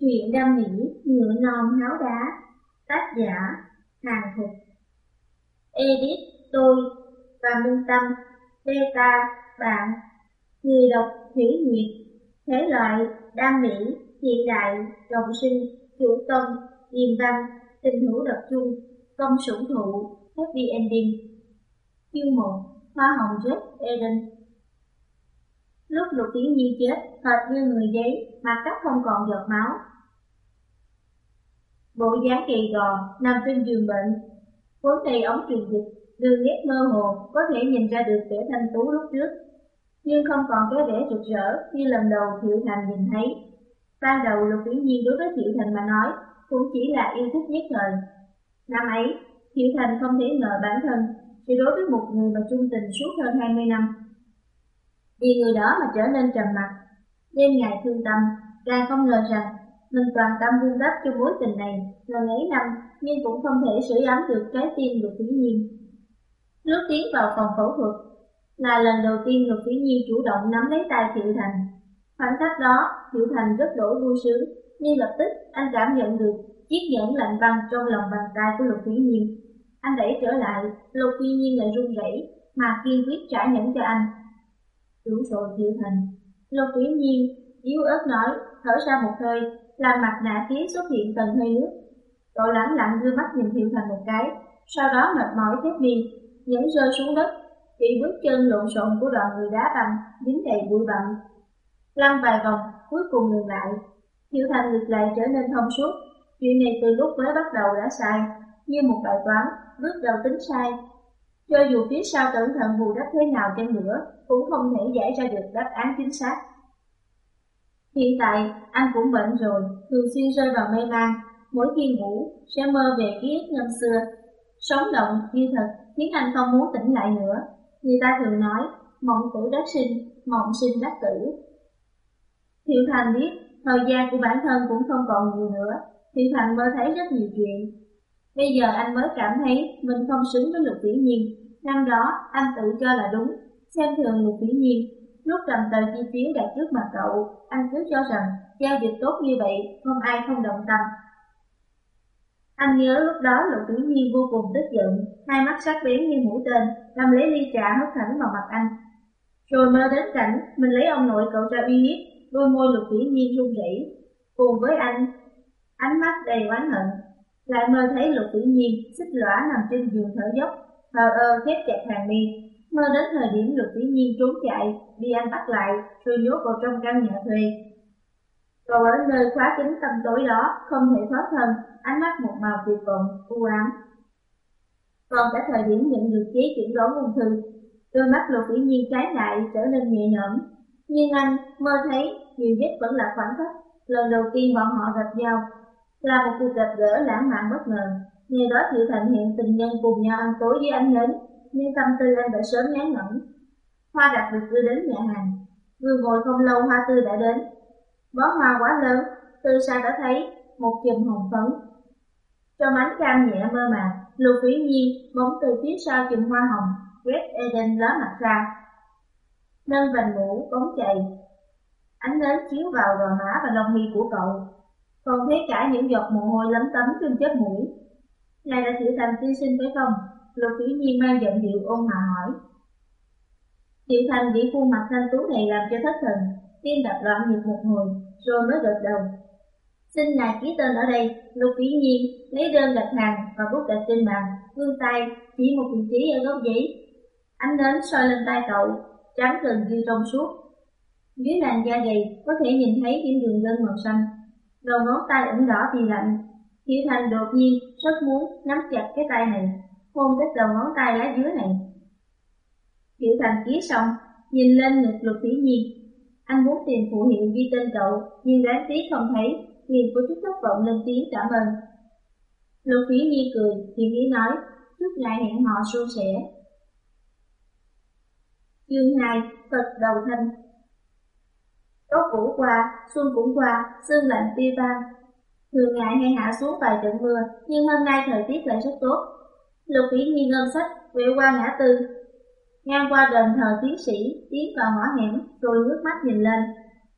chuyện đam mỹ, ngựa non háo đá, tác giả, hàng thục. Edit, tôi, và Minh Tâm, Beta, bạn, người đọc Thủy Nguyệt, thể loại, đam mỹ, hiện đại, đồng sinh, chủ tâm điềm văn, tình hữu độc chung, công sủng thụ, happy ending. Chương 1, Hoa hồng chết Eden Lúc lục tiến nhi chết, hệt như người giấy, mặt cắt không còn giọt máu. Bộ dáng kỳ gò, nằm trên giường bệnh, vốn tay ống truyền dịch, đường nét mơ hồ, có thể nhìn ra được vẻ thanh tú lúc trước. Nhưng không còn cái vẻ rực rỡ như lần đầu Thiệu Thành nhìn thấy. Ban đầu Lục Vĩ Nhiên đối với Thiệu Thành mà nói, cũng chỉ là yêu thích nhất thời. Năm ấy, Thiệu Thành không thể ngờ bản thân chỉ đối với một người mà chung tình suốt hơn 20 năm vì người đó mà trở nên trầm mặc. Đêm ngày thương tâm, càng không ngờ rằng mình toàn tâm vun đắp cho mối tình này lần ấy năm nhưng cũng không thể sửa ấm được trái tim Lục Vĩ Nhiên. Lúc tiến vào phòng phẫu thuật là lần đầu tiên Lục Vĩ Nhiên chủ động nắm lấy tay Thiệu Thành. Khoảnh khắc đó, Thiệu Thành rất đổi vui sướng, nhưng lập tức anh cảm nhận được chiếc nhẫn lạnh băng trong lòng bàn tay của Lục Vĩ Nhiên. Anh đẩy trở lại, Lục Vĩ Nhiên lại run rẩy mà kiên quyết trả nhẫn cho anh. Đủ rồi Thiệu Thành. Lục Vĩ Nhiên yếu ớt nói, thở ra một hơi, làm mặt nạ khí xuất hiện tầng hơi nước. Tội lắng lặng đưa mắt nhìn Thiệu Thành một cái, sau đó mệt mỏi thét đi, nhấn rơi xuống đất, bị bước chân lộn xộn của đoàn người đá băng dính đầy bụi bặm. Lăn vài vòng, cuối cùng ngừng lại. Thiệu Thành ngược lại trở nên thông suốt. Chuyện này từ lúc mới bắt đầu đã sai, như một bài toán, bước đầu tính sai, cho dù phía sau cẩn thận bù đắp thế nào chăng nữa, cũng không thể giải ra được đáp án chính xác. Hiện tại, anh cũng bệnh rồi, thường xuyên rơi vào mê man, mỗi khi ngủ sẽ mơ về ký ức năm xưa. Sống động như thật khiến anh không muốn tỉnh lại nữa. Người ta thường nói, mộng tử đắc sinh, mộng sinh đắc tử. Thiệu Thành biết, thời gian của bản thân cũng không còn nhiều nữa. Thiệu Thành mơ thấy rất nhiều chuyện. Bây giờ anh mới cảm thấy mình không xứng với lục vĩ nhiên, Năm đó, anh tự cho là đúng, xem thường luật vĩ nhiên. Lúc cầm tờ chi phiếu đặt trước mặt cậu, anh cứ cho rằng giao dịch tốt như vậy, không ai không động tâm. Anh nhớ lúc đó Lục Tiểu Nhiên vô cùng tức giận, hai mắt sắc bén như mũi tên, cầm lấy ly trà hất thẳng vào mặt anh. Rồi mơ đến cảnh mình lấy ông nội cậu ra uy hiếp, đôi môi Lục Tiểu Nhiên run rẩy. Cùng với anh, ánh mắt đầy oán hận, lại mơ thấy Lục Tiểu Nhiên xích lõa nằm trên giường thở dốc, thờ ơ khép chặt hàng mi, mơ đến thời điểm lục vĩ nhiên trốn chạy, đi anh bắt lại, rồi nhốt vào trong căn nhà thuê. Cậu ở nơi khóa kính tăm tối đó, không thể thoát thân, ánh mắt một màu tuyệt vọng, u ám. Còn cả thời điểm nhận được giấy chuyển đổi ung thư, đôi mắt lục vĩ nhiên trái lại trở nên nhẹ nhõm. Nhưng anh mơ thấy nhiều nhất vẫn là khoảnh khắc lần đầu tiên bọn họ gặp nhau, là một cuộc gặp gỡ lãng mạn bất ngờ, Ngày đó Thiệu Thành hiện tình nhân cùng nhau ăn tối với anh lớn nhưng tâm tư anh đã sớm ngán ngẩm. Hoa đặc biệt đưa đến nhà hàng. Vừa ngồi không lâu hoa tươi đã đến. Bó hoa quá lớn, từ xa đã thấy một chùm hồng phấn. Trong ánh cam nhẹ mơ màng, Lục Vĩ Nhiên bóng từ phía sau chùm hoa hồng, Red Eden ló mặt ra. Nâng vành mũ, bóng chày, Ánh nến chiếu vào gò má và lông mi của cậu, còn thấy cả những giọt mồ hôi lấm tấm trên chớp mũi Ngài đã thử thành tiên sinh phải không? Lục Tiểu Nhi mang giọng điệu ôn hòa hỏi. Tiểu Thành bị khuôn mặt thanh tú này làm cho thất thần, tim đập loạn nhịp một hồi, rồi mới gật đầu. Xin ngài ký tên ở đây, Lục Tiểu Nhi lấy đơn đặt hàng và bút đặt trên bàn, vươn tay chỉ một vị trí ở góc giấy. Ánh nến soi lên tay cậu, trắng gần như trong suốt. Dưới làn da dày có thể nhìn thấy những đường gân màu xanh, đầu ngón tay ửng đỏ vì lạnh, Tiểu Thành đột nhiên rất muốn nắm chặt cái tay này, hôn cái đầu ngón tay lá dứa này. Hiểu Thành ký xong, nhìn lên ngực lục thủy nhiên. Anh muốn tìm phụ hiệu ghi tên cậu, nhưng đáng tiếc không thấy, liền có chút thất vọng lên tiếng cảm ơn. Lục thủy nhiên cười, thì nghĩ nói, trước ngày hẹn họ suôn sẻ. Chương 2, Phật đầu thanh Tốt vũ qua, xuân cũng qua, sương lạnh tiêu tan, Thường ngày hay hạ xuống vài trận mưa, nhưng hôm nay thời tiết lại rất tốt. Lục Vĩ Nhi ngân sách, quẹo qua ngã tư, ngang qua đền thờ tiến sĩ, tiến vào ngõ hẻm, rồi ngước mắt nhìn lên.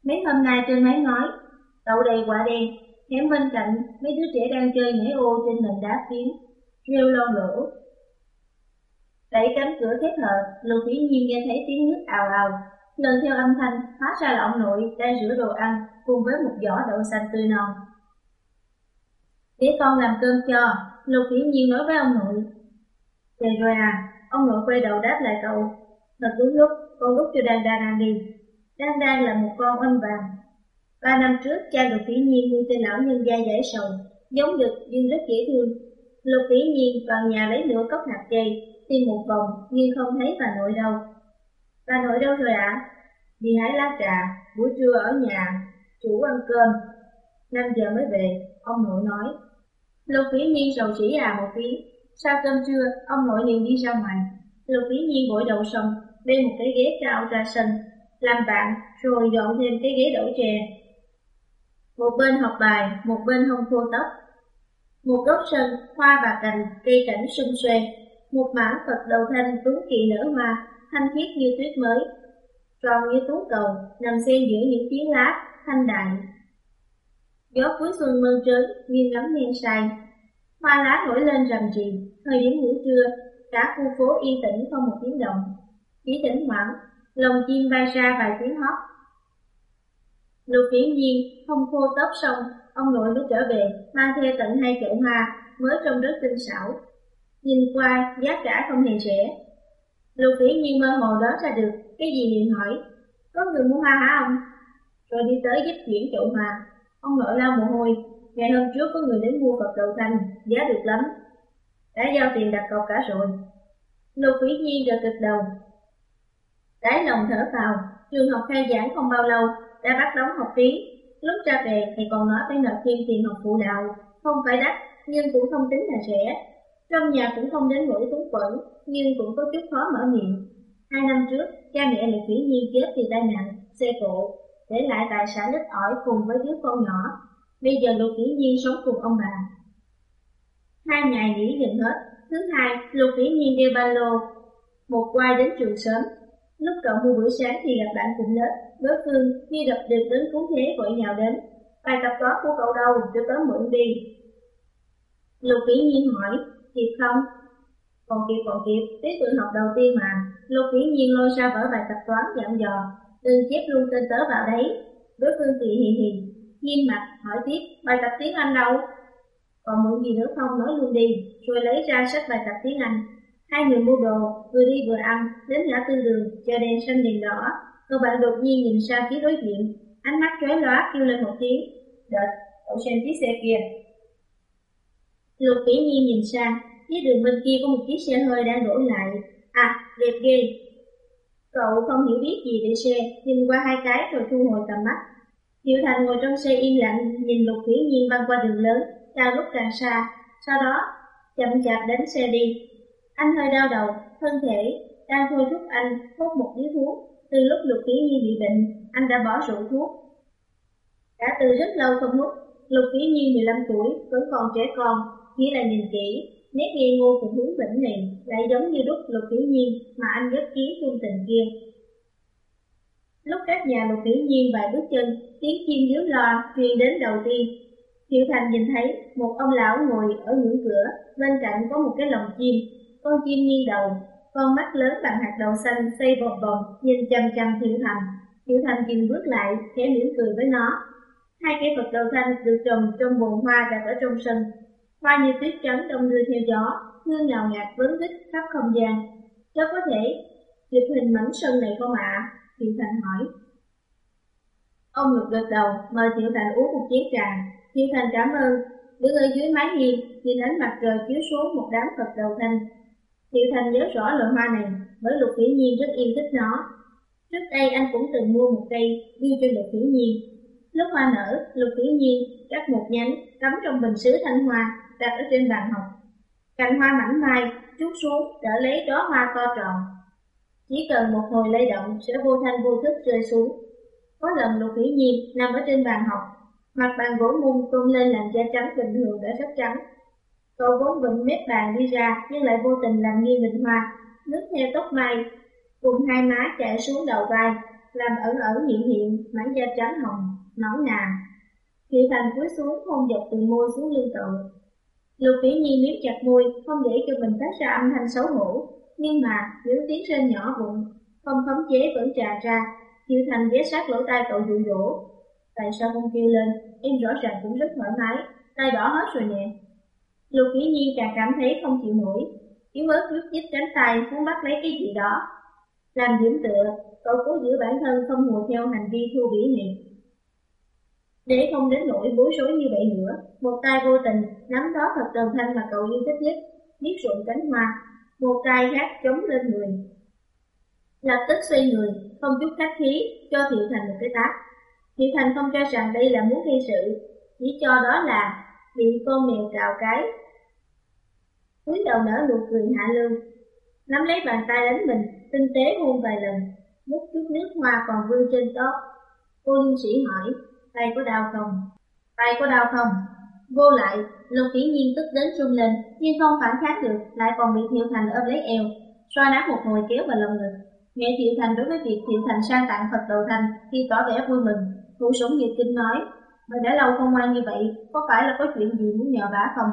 Mấy hôm nay trên mái ngói, đậu đầy quả đen, Hẻm bên cạnh, mấy đứa trẻ đang chơi nhảy ô trên nền đá phiến, rêu lon lỗ. Đẩy cánh cửa khép hờ, Lục Vĩ Nhi nghe thấy tiếng nước ào ào, lần theo âm thanh, hóa ra là ông nội đang rửa đồ ăn cùng với một giỏ đậu xanh tươi non. Để con làm cơm cho, Lục Vĩ Nhiên nói với ông nội. Về rồi à, ông nội quay đầu đáp lại cậu. Thật đúng lúc, con lúc cho Đan Đan ăn đi. Đan Đan là một con anh vàng. Ba năm trước, cha Lục Vĩ Nhiên nuôi tên lão nhân gia giải sầu, giống đực nhưng rất dễ thương. Lục Vĩ Nhiên vào nhà lấy nửa cốc hạt dây, tìm một vòng nhưng không thấy bà nội đâu. Bà nội đâu rồi ạ? À? Đi hái lá trà, buổi trưa ở nhà, chủ ăn cơm. Năm giờ mới về, ông nội nói. Lục Vĩ Nhiên sầu chỉ à một tiếng. Sau cơm trưa, ông nội liền đi ra ngoài. Lục Vĩ Nhiên gội đầu xong, đem một cái ghế cao ra sân, làm bạn, rồi dọn thêm cái ghế đổ chè. Một bên học bài, một bên hông khô tóc. Một góc sân, hoa và cành, cây cảnh xung xuê. Một mảng Phật đầu thanh tuấn kỳ nở hoa, thanh khiết như tuyết mới. Tròn như tú cầu, nằm xen giữa những tiếng lá, thanh đại. Gió cuối xuân mơn trớn, nghiêng ngắm men say. Hoa lá nổi lên rầm rì, thời điểm ngủ trưa, cả khu phố yên tĩnh không một tiếng động. Chỉ thỉnh thoảng, lồng chim bay ra vài tiếng hót. Lục viễn nhiên, không khô tóc xong, ông nội mới trở về, mang theo tận hai chậu hoa, mới trông rất tinh xảo. Nhìn qua, giá cả không hề rẻ. Lục viễn nhiên mơ hồ đó ra được, cái gì liền hỏi, có người mua hoa hả ông? Rồi đi tới giúp chuyển chậu hoa. Ông nội lao mồ hôi, ngày hôm trước có người đến mua cọc đầu thanh, giá được lắm. Đã giao tiền đặt cọc cả rồi. Lục vĩ nhiên gật gật đầu. Đáy lòng thở vào, trường học khai giảng không bao lâu, đã bắt đóng học phí. Lúc ra về thì còn nói phải nộp thêm tiền học phụ đạo, không phải đắt, nhưng cũng không tính là rẻ. Trong nhà cũng không đến nỗi túng quẩn nhưng cũng có chút khó mở miệng. Hai năm trước, cha mẹ Lục Vĩ Nhiên chết vì tai nạn, xe cộ, để lại tài sản ít ỏi cùng với đứa con nhỏ. Bây giờ Lục kỷ Nhiên sống cùng ông bà. Hai ngày nghỉ gần hết, thứ hai, Lục kỷ Nhiên đeo ba lô, một quay đến trường sớm. Lúc cậu mua buổi sáng thì gặp bạn cùng lớp, đối phương khi đập được đến cứu thế vội nhào đến. Bài tập toán của cậu đâu, cho tớ mượn đi. Lục kỷ Nhiên hỏi, kịp không? Còn kịp còn kịp, tiết tự học đầu tiên mà. Lục kỷ Nhiên lôi ra vở bài tập toán dặn dò, đừng chép luôn tên tớ vào đấy. Đối phương kỳ hì hì, nghiêm mặt hỏi tiếp, bài tập tiếng Anh đâu? Còn muốn gì nữa không nói luôn đi, rồi lấy ra sách bài tập tiếng Anh. Hai người mua đồ, vừa đi vừa ăn, đến ngã tư đường, chờ đèn xanh đèn đỏ. Cậu bạn đột nhiên nhìn sang phía đối diện, ánh mắt chói lóa kêu lên một tiếng, đợt cậu xem chiếc xe kia. Lục kỹ nhiên nhìn sang, phía đường bên kia có một chiếc xe hơi đang đổ lại. À, đẹp ghê. Cậu không hiểu biết gì về xe, nhìn qua hai cái rồi thu hồi tầm mắt diệu Thành ngồi trong xe im lặng, nhìn Lục Vĩ Nhiên băng qua đường lớn, càng lúc càng xa, sau đó chậm chạp đánh xe đi. Anh hơi đau đầu, thân thể đang thôi thúc anh hút một điếu thuốc. Từ lúc Lục Vĩ Nhiên bị bệnh, anh đã bỏ rượu thuốc. Đã từ rất lâu không hút, Lục Vĩ Nhiên 15 tuổi, vẫn còn trẻ con, chỉ là nhìn kỹ, nét nghi ngô của hướng bệnh này lại giống như đúc Lục Vĩ Nhiên mà anh nhất ký trung tình kia. Lúc cách nhà một tiếng Nhiên vài bước chân, tiếng chim dưới lo truyền đến đầu tiên. Hiệu Thành nhìn thấy một ông lão ngồi ở ngưỡng cửa, bên cạnh có một cái lồng chim, con chim nghiêng đầu, con mắt lớn bằng hạt đậu xanh xoay vòng vòng, nhìn chăm chăm Hiệu Thành. Hiệu Thành nhìn bước lại, khẽ mỉm cười với nó. Hai cây Phật đầu xanh được trồng trong bồn hoa đặt ở trong sân. Hoa như tuyết trắng đông đưa theo gió, hương ngào ngạt vấn vít khắp không gian. Cháu có thể chụp hình mảnh sân này không ạ? À? Tiểu Thành hỏi. Ông ngực gật đầu, mời Tiểu Thành uống một chén trà. Tiểu Thành cảm ơn, đứng ở dưới mái hiên, nhìn ánh mặt trời chiếu xuống một đám Phật đầu thanh. Tiểu Thành nhớ rõ loại hoa này, bởi Lục Vĩ Nhiên rất yêu thích nó. Trước đây anh cũng từng mua một cây đưa cho Lục Vĩ Nhiên. Lúc hoa nở, Lục Vĩ Nhiên cắt một nhánh, cắm trong bình sứ thanh hoa, đặt ở trên bàn học. Cành hoa mảnh mai chút xuống đỡ lấy đó hoa to tròn, chỉ cần một hồi lay động sẽ vô thanh vô thức rơi xuống. Có lần Lục Vĩ Nhiên nằm ở trên bàn học, mặt bàn gỗ mung tôn lên làm da trắng bình thường đã rất trắng. Cậu vốn bệnh mép bàn đi ra nhưng lại vô tình làm nghiêng bình hoa, nước theo tóc mai, cùng hai má chạy xuống đầu vai, làm ẩn ẩn hiện hiện mảng da trắng hồng, nõn nà. Thiệu Thành cúi xuống hôn dọc từ môi xuống lưng cậu. Lục Vĩ Nhi miếng chặt môi, không để cho mình phát ra âm thanh xấu hổ, nhưng mà những tiếng rên nhỏ vụn, không khống chế vẫn tràn ra. Thiệu Thành ghé sát lỗ tai cậu dụ dỗ. Tại sao không kêu lên, em rõ ràng cũng rất thoải mái, tay đỏ hết rồi nè. Lục Vĩ Nhi càng cảm thấy không chịu nổi, yếu ớt rút nhích cánh tay muốn bắt lấy cái gì đó. Làm điểm tựa, cậu cố giữ bản thân không hùa theo hành vi thua bỉ này. Để không đến nỗi bối rối như vậy nữa, một tay vô tình nắm đó thật đồng thanh mà cậu yêu thích nhất, biết rụng cánh hoa, một tay gác chống lên người. Lập tức xoay người, không chút khách khí, cho Thiệu Thành một cái tát. Thiệu Thành không cho rằng đây là muốn gây sự, chỉ cho đó là bị con mèo cào cái. cúi đầu nở nụ cười hạ lưu, nắm lấy bàn tay đánh mình, tinh tế hôn vài lần, múc chút nước hoa còn vương trên tóc. Cô lương sĩ hỏi, tay có đau không? Tay có đau không? Vô lại, Lục Kỷ Nhiên tức đến run lên, nhưng không phản kháng được, lại còn bị Thiệu Thành ôm lấy eo, xoa nát một hồi kéo vào lòng ngực. Mẹ Thiệu Thành đối với việc Thiệu Thành sang tặng Phật đầu thành thì tỏ vẻ vui mừng, thủ sủng nhiệt kinh nói, mà đã lâu không ngoan như vậy, có phải là có chuyện gì muốn nhờ bá không?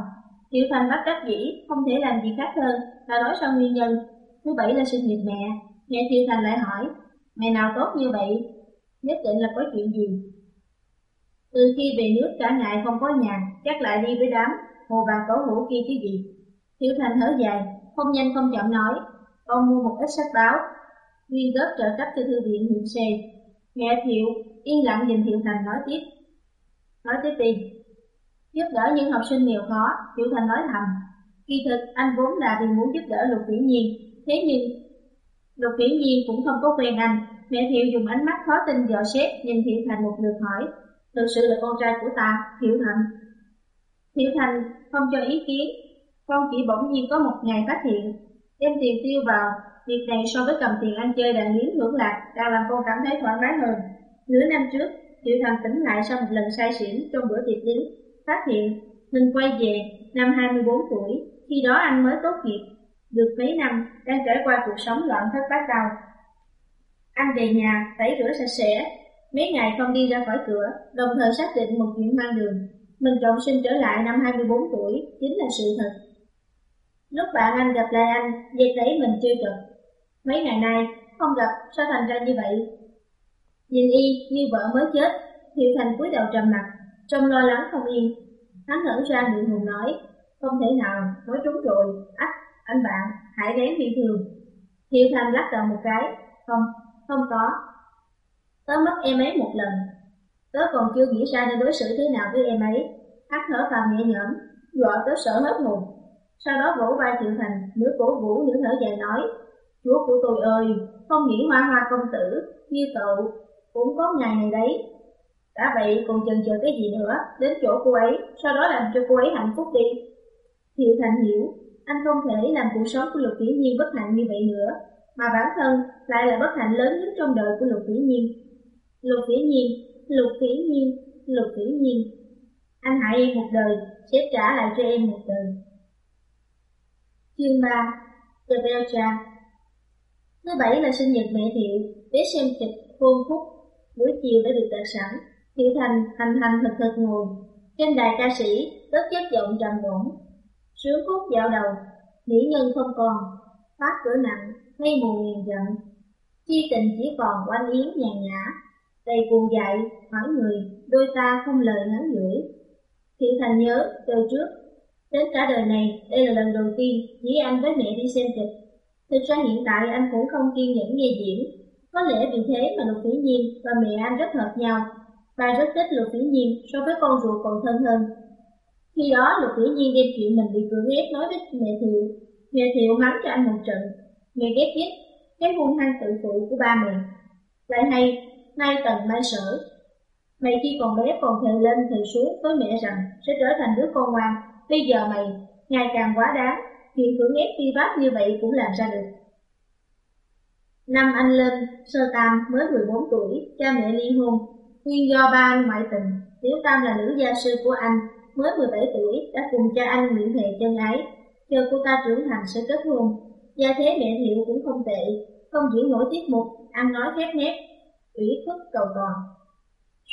Thiệu Thành bắt cách dĩ, không thể làm gì khác hơn là nói sau nguyên nhân. Thứ bảy là sinh nhật mẹ. Mẹ Thiệu Thành lại hỏi, mẹ nào tốt như vậy? Nhất định là có chuyện gì? Từ khi về nước cả ngày không có nhà, chắc lại đi với đám, hồ bà cổ hủ kia chứ gì. thiếu Thành thở dài, không nhanh không chậm nói, con mua một ít sách báo, nguyên góp trợ cấp cho thư viện huyện xe. Mẹ Thiệu yên lặng nhìn Thiệu Thành nói tiếp. Nói tiếp đi. Giúp đỡ những học sinh nghèo khó, Thiệu Thành nói thầm. Kỳ thực anh vốn là vì muốn giúp đỡ Lục Vĩ Nhiên, thế nhưng Lục Vĩ Nhiên cũng không có quen anh. Mẹ Thiệu dùng ánh mắt khó tin dò xét nhìn Thiệu Thành một lượt hỏi, thực sự là con trai của ta, Thiệu Thành. Thiệu Thành không cho ý kiến, con chỉ bỗng nhiên có một ngày phát hiện, đem tiền tiêu vào, việc này so với cầm tiền ăn chơi đàn yến hưởng lạc, đang làm con cảm thấy thoải mái hơn. Nửa năm trước, Thiệu Thành tỉnh lại sau một lần say xỉn trong bữa tiệc lính, phát hiện mình quay về năm 24 tuổi, khi đó anh mới tốt nghiệp, được mấy năm đang trải qua cuộc sống loạn thất bát đầu. Anh về nhà, tẩy rửa sạch sẽ, Mấy ngày không đi ra khỏi cửa, đồng thời xác định một chuyện mang đường. Mình trọng sinh trở lại năm 24 tuổi, chính là sự thật. Lúc bạn anh gặp lại anh, dây thấy mình chưa chật. Mấy ngày nay, không gặp, sao thành ra như vậy? Nhìn y như vợ mới chết, Thiệu Thành cúi đầu trầm mặt, trông lo lắng không yên. Hắn thở ra miệng hùng nói, không thể nào, nói trúng rồi, ách, anh bạn, hãy rén bị thường. Thiệu Thành lắc đầu một cái, không, không có, Tớ mất em ấy một lần. Tớ còn chưa nghĩ ra nên đối xử thế nào với em ấy. hắt thở phào nhẹ nhõm, dọa tớ sợ hết hồn. Sau đó vỗ vai Triệu Thành, nửa cổ vũ nửa thở dài nói, Chúa của tôi ơi, không nghĩ hoa hoa công tử, như cậu, cũng có ngày này đấy. Đã vậy còn chần chờ cái gì nữa, đến chỗ cô ấy, sau đó làm cho cô ấy hạnh phúc đi. Thiệu Thành hiểu, anh không thể làm cuộc sống của Lục Vĩ Nhiên bất hạnh như vậy nữa, mà bản thân lại là bất hạnh lớn nhất trong đời của Lục Vĩ Nhiên. Lục Vĩ Nhiên, Lục Vĩ Nhiên, Lục Vĩ Nhiên. Anh hại em một đời, sẽ trả lại cho em một đời. Chương 3 The Bell Trap Thứ bảy là sinh nhật mẹ Thiệu, bé xem kịch hôn phúc. Buổi chiều đã được đặt sẵn, Thiệu Thành hành hành thật thật ngồi. Trên đài ca sĩ, tất chất giọng trầm bổng. Sướng khúc dạo đầu, mỹ nhân không còn, phát cửa nặng, mây mù nghiền giận. Chi tình chỉ còn quanh yến nhàn nhã, đầy cuồng dại, hỏi người, đôi ta không lời ngắn ngủi. Thiện Thành nhớ, đời trước, đến cả đời này, đây là lần đầu tiên chỉ anh với mẹ đi xem kịch. Thực ra hiện tại anh cũng không kiên nhẫn nghe diễn, có lẽ vì thế mà Lục Phỉ Nhiên và mẹ anh rất hợp nhau, và rất thích Lục Phỉ Nhiên so với con ruột còn thân hơn. Khi đó Lục Phỉ Nhiên đem chuyện mình bị cưỡng ép nói với mẹ Thiệu, mẹ Thiệu mắng cho anh một trận, mẹ ghét nhất cái hung hăng tự phụ của ba mình. Lại hay, nay tần mai sở. Mày khi còn bé còn thề lên thề xuống với mẹ rằng sẽ trở thành đứa con ngoan, bây giờ mày ngày càng quá đáng, chuyện cưỡng ép phi pháp như vậy cũng làm ra được. Năm anh lên, sơ tam mới 14 tuổi, cha mẹ ly hôn, nguyên do ba anh ngoại tình, Tiểu Tam là nữ gia sư của anh, mới 17 tuổi đã cùng cha anh nguyện thề chân ái, chờ cô ta trưởng thành sẽ kết hôn. Gia thế mẹ Thiệu cũng không tệ, không diễn nổi tiết mục, ăn nói khép nép, lý thức cầu toàn.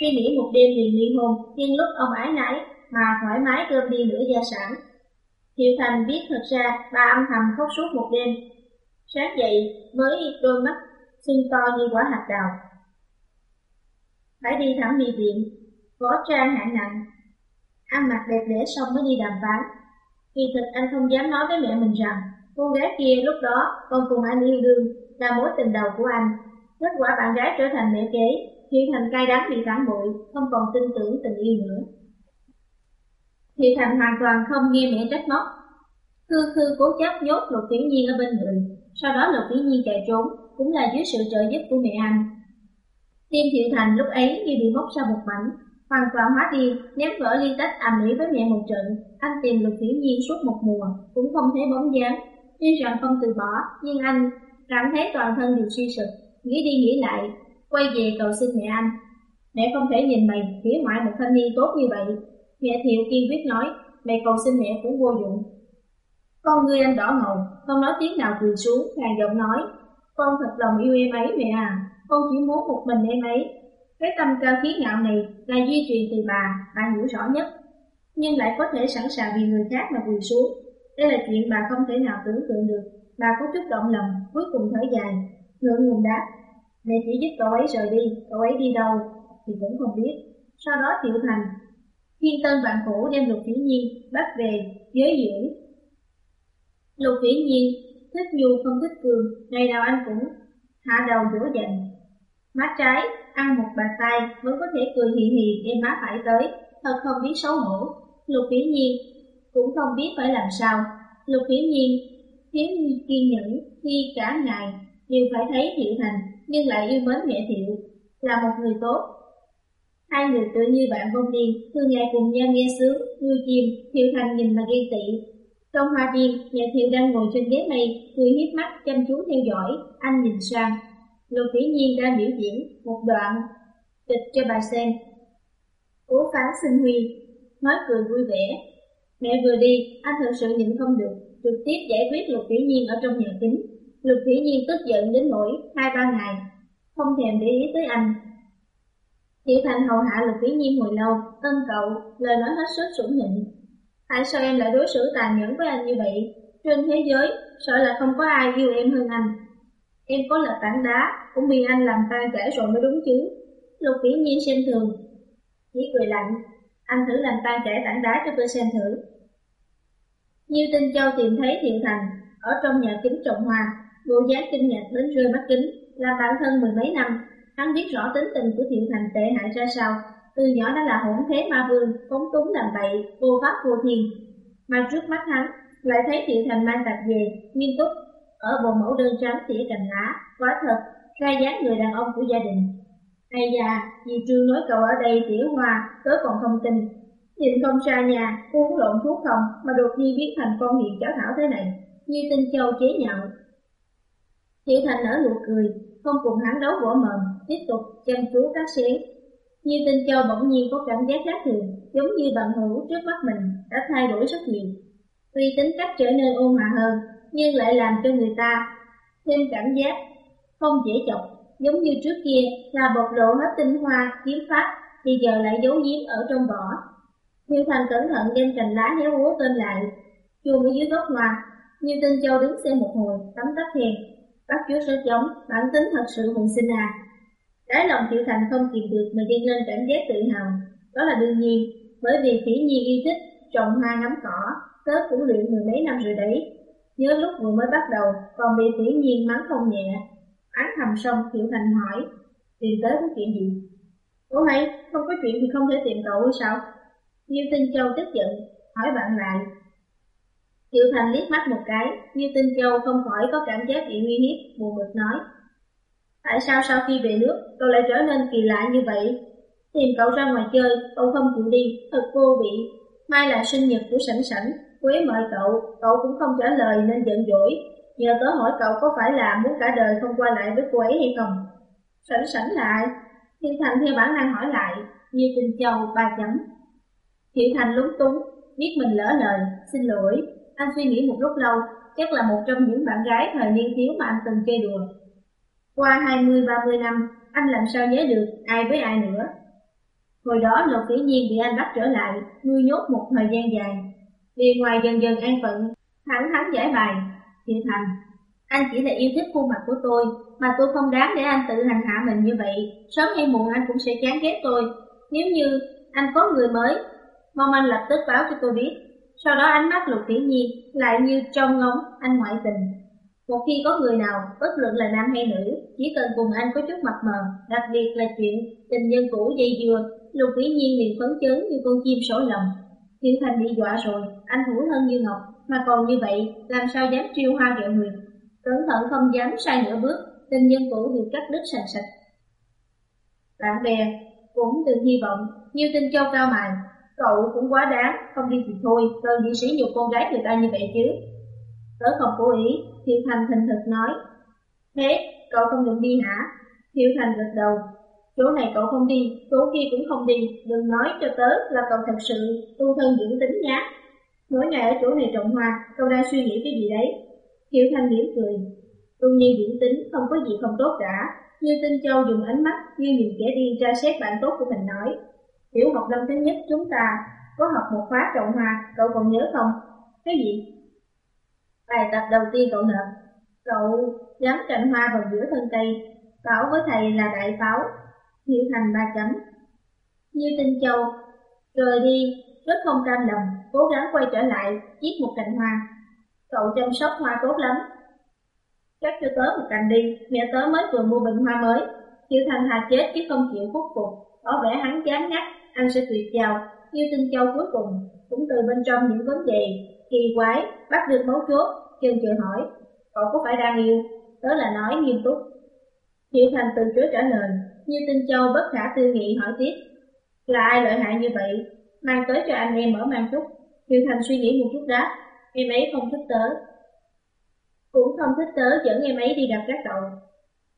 Suy nghĩ một đêm liền ly hôn, nhưng lúc ông ái nãy mà thoải mái cơm đi nửa gia sản. Thiệu Thành biết thật ra bà âm thầm khóc suốt một đêm. Sáng dậy mới đôi mắt sưng to như quả hạt đào. Phải đi thẩm mỹ viện, võ trang hạng nặng, ăn mặc đẹp đẽ xong mới đi đàm phán. Kỳ thực anh không dám nói với mẹ mình rằng cô gái kia lúc đó còn cùng anh yêu đương là mối tình đầu của anh. Kết quả bạn gái trở thành mẹ kế, Thi Thành cay đắng bị phản bội, không còn tin tưởng tình yêu nữa. Thi Thành hoàn toàn không nghe mẹ trách móc. Khư khư cố chấp nhốt Lục Tiểu Nhiên ở bên người, sau đó Lục Tiểu Nhiên chạy trốn, cũng là dưới sự trợ giúp của mẹ anh. Tim Thiệu Thành lúc ấy như bị móc ra một mảnh, hoàn toàn hóa đi, ném vỡ liên tách ầm ĩ với mẹ một trận. Anh tìm Lục Tiểu Nhiên suốt một mùa, cũng không thấy bóng dáng. Tuy rằng không từ bỏ, nhưng anh cảm thấy toàn thân đều suy sụp, nghĩ đi nghĩ lại, quay về cầu xin mẹ anh. Mẹ không thể nhìn mày hủy hoại một thanh niên tốt như vậy. Mẹ Thiệu kiên quyết nói, mẹ cầu xin mẹ cũng vô dụng. Con người anh đỏ ngầu, không nói tiếng nào quỳ xuống, hàng giọng nói, con thật lòng yêu em ấy mẹ à, con chỉ muốn một mình em ấy. Cái tâm cao khí ngạo này là di truyền từ bà, bà hiểu rõ nhất. Nhưng lại có thể sẵn sàng vì người khác mà quỳ xuống. Đây là chuyện bà không thể nào tưởng tượng được. Bà có chút động lòng, cuối cùng thở dài, ngượng ngùng đáp nên chỉ giúp cậu ấy rời đi, cậu ấy đi đâu thì cũng không biết. Sau đó Tiểu Thành, Thiên Tân bạn cũ đem Lục Vĩ Nhiên bắt về giới dưỡng. Lục Vĩ Nhiên thích nhu không thích cường, ngày nào anh cũng hạ đầu giữa dành. Má trái, ăn một bàn tay mới có thể cười hì hì đem má phải tới, thật không biết xấu hổ. Lục Vĩ Nhiên cũng không biết phải làm sao. Lục Vĩ Nhiên thiếu kiên nhẫn khi cả ngày Điều phải thấy Thiệu Thành nhưng lại yêu mến mẹ Thiệu, là một người tốt. Hai người tự như bạn vong đi, thường ngày cùng nhau nghe sướng, nuôi chim, Thiệu Thành nhìn mà ghen tị. Trong hoa viên, mẹ Thiệu đang ngồi trên ghế mây, cười hiếp mắt chăm chú theo dõi, anh nhìn sang. Lục Vĩ Nhiên đang biểu diễn một đoạn kịch cho bà xem. Cố phán sinh huy, nói cười vui vẻ. Mẹ vừa đi, anh thật sự nhịn không được, trực tiếp giải quyết Lục Vĩ Nhiên ở trong nhà kính. Lục Vĩ Nhiên tức giận đến nỗi hai ba ngày, không thèm để ý tới anh. Chỉ Thành hầu hạ Lục Vĩ Nhiên hồi lâu, ân cậu, lời nói hết sức sủng nhịn. Tại sao em lại đối xử tàn nhẫn với anh như vậy? Trên thế giới, sợ là không có ai yêu em hơn anh. Em có là tảng đá, cũng bị anh làm tan rã rồi mới đúng chứ. Lục Vĩ Nhiên xem thường, chỉ cười lạnh, anh thử làm tan rã tảng đá cho tôi xem thử. nhiêu Tinh Châu tìm thấy Thiện Thành ở trong nhà kính trồng hoa, bộ dáng kinh ngạc đến rơi mắt kính, làm bản thân mười mấy năm, hắn biết rõ tính tình của Thiện Thành tệ hại ra sao. Từ nhỏ đã là hỗn thế ma vương, phóng túng làm bậy, vô pháp vô thiên. Mà trước mắt hắn, lại thấy Thiện Thành mang tạp về, nghiêm túc, ở bộ mẫu đơn trắng tỉa cành lá, quá thật, ra dáng người đàn ông của gia đình. Ây da, dì Trương nói cậu ở đây tiểu hoa, tớ còn không tin. Nhìn không xa nhà, uống lộn thuốc không, mà đột nhiên biến thành con hiền cháu thảo thế này, như tinh châu chế nhạo. Thị Thành nở nụ cười, không cùng hắn đấu võ mồm, tiếp tục chăm chú các xén. Như tinh châu bỗng nhiên có cảm giác khác thường, giống như bằng hữu trước mắt mình đã thay đổi rất nhiều. Tuy tính cách trở nên ôn hòa hơn, nhưng lại làm cho người ta thêm cảm giác không dễ chọc, giống như trước kia là bộc lộ hết tinh hoa, kiếm pháp, thì giờ lại giấu giếm ở trong vỏ. Thiệu Thành cẩn thận đem cành lá héo úa tên lại, chuông ở dưới gốc hoa, như tinh châu đứng xem một hồi, tấm tắc khen bắt chúa rất giống, bản tính thật sự hùng sinh à. Đáy lòng chịu Thành không kìm được mà dâng lên cảm giác tự hào. Đó là đương nhiên, bởi vì phỉ nhiên yêu thích, trồng hoa ngắm cỏ, tớ cũng luyện mười mấy năm rồi đấy. Nhớ lúc vừa mới bắt đầu, còn bị phỉ nhiên mắng không nhẹ. Án thầm xong, Thiệu Thành hỏi, tìm tới có chuyện gì? Ủa hay, không có chuyện thì không thể tìm cậu sao? Như Tinh Châu tức giận, hỏi bạn lại, Triệu Thành liếc mắt một cái, như tinh châu không khỏi có cảm giác bị uy hiếp, buồn bực nói. Tại sao sau khi về nước, cậu lại trở nên kỳ lạ như vậy? Tìm cậu ra ngoài chơi, cậu không chịu đi, thật vô vị. Mai là sinh nhật của sảnh sảnh, Quế mời cậu, cậu cũng không trả lời nên giận dỗi. Nhờ tớ hỏi cậu có phải là muốn cả đời không qua lại với cô ấy hay không? Sảnh sảnh lại, Thiên Thành theo bản năng hỏi lại, như tinh châu ba chấm. Thiệu Thành lúng túng, biết mình lỡ lời, xin lỗi, anh suy nghĩ một lúc lâu, chắc là một trong những bạn gái thời niên thiếu mà anh từng chơi đùa. Qua 20-30 năm, anh làm sao nhớ được ai với ai nữa. Hồi đó Lục Vĩ Nhiên bị anh bắt trở lại, nuôi nhốt một thời gian dài. Vì ngoài dần dần an phận, thẳng thắn giải bài, thiện Thành, anh chỉ là yêu thích khuôn mặt của tôi, mà tôi không đáng để anh tự hành hạ mình như vậy. Sớm hay muộn anh cũng sẽ chán ghét tôi. Nếu như anh có người mới, mong anh lập tức báo cho tôi biết. Sau đó ánh mắt Lục Tiểu Nhiên lại như trong ngóng anh ngoại tình. Một khi có người nào, bất luận là nam hay nữ, chỉ cần cùng anh có chút mặt mờ, đặc biệt là chuyện tình nhân cũ dây dưa, Lục Tiểu Nhiên liền phấn chấn như con chim sổ lòng. Thiên Thành bị dọa rồi, anh hủ thân như ngọc, mà còn như vậy, làm sao dám triêu hoa gẹo nguyệt. Cẩn thận không dám sai nửa bước, tình nhân cũ bị cắt đứt sạch sạch. Bạn bè cũng từng hy vọng, như tinh châu cao mài, cậu cũng quá đáng, không đi thì thôi, cần gì sĩ nhục con gái người ta như vậy chứ. Tớ không cố ý, Thiệu Thành thành thực nói. Thế, cậu không định đi hả? Thiệu Thành gật đầu. Chỗ này cậu không đi, chỗ kia cũng không đi, đừng nói cho tớ là cậu thật sự tu thân dưỡng tính nhá. Mỗi ngày ở chỗ này trồng hoa, cậu đang suy nghĩ cái gì đấy? Thiệu Thành mỉm cười. Tu nhiên dưỡng tính không có gì không tốt cả. Như Tinh Châu dùng ánh mắt như nhìn kẻ điên tra xét bản tốt của mình nói. Tiểu học năm thứ nhất chúng ta có học một khóa trồng hoa, cậu còn nhớ không? Cái gì? Bài tập đầu tiên cậu nợ, cậu dám cành hoa vào giữa thân cây, bảo với thầy là đại pháo, hiệu thành ba chấm. Như tinh châu, rời đi, rất không cam lòng, cố gắng quay trở lại, chiếc một cành hoa. Cậu chăm sóc hoa tốt lắm. Cắt cho tớ một cành đi, mẹ tớ mới vừa mua bình hoa mới. Hiệu thành hà chết chứ không chịu khuất phục, có vẻ hắn chán ngắt, anh sẽ tuyệt giao. Như tinh châu cuối cùng, cũng từ bên trong những vấn đề kỳ quái, bắt được mấu chốt, chân chừ hỏi, cậu có phải đang yêu? Tớ là nói nghiêm túc. Triệu Thành từ chối trả lời, như tinh châu bất khả tư nghị hỏi tiếp. Là ai lợi hại như vậy? Mang tới cho anh em mở mang chút. Triệu Thành suy nghĩ một chút đáp, em ấy không thích tớ. Cũng không thích tớ dẫn em ấy đi gặp các cậu.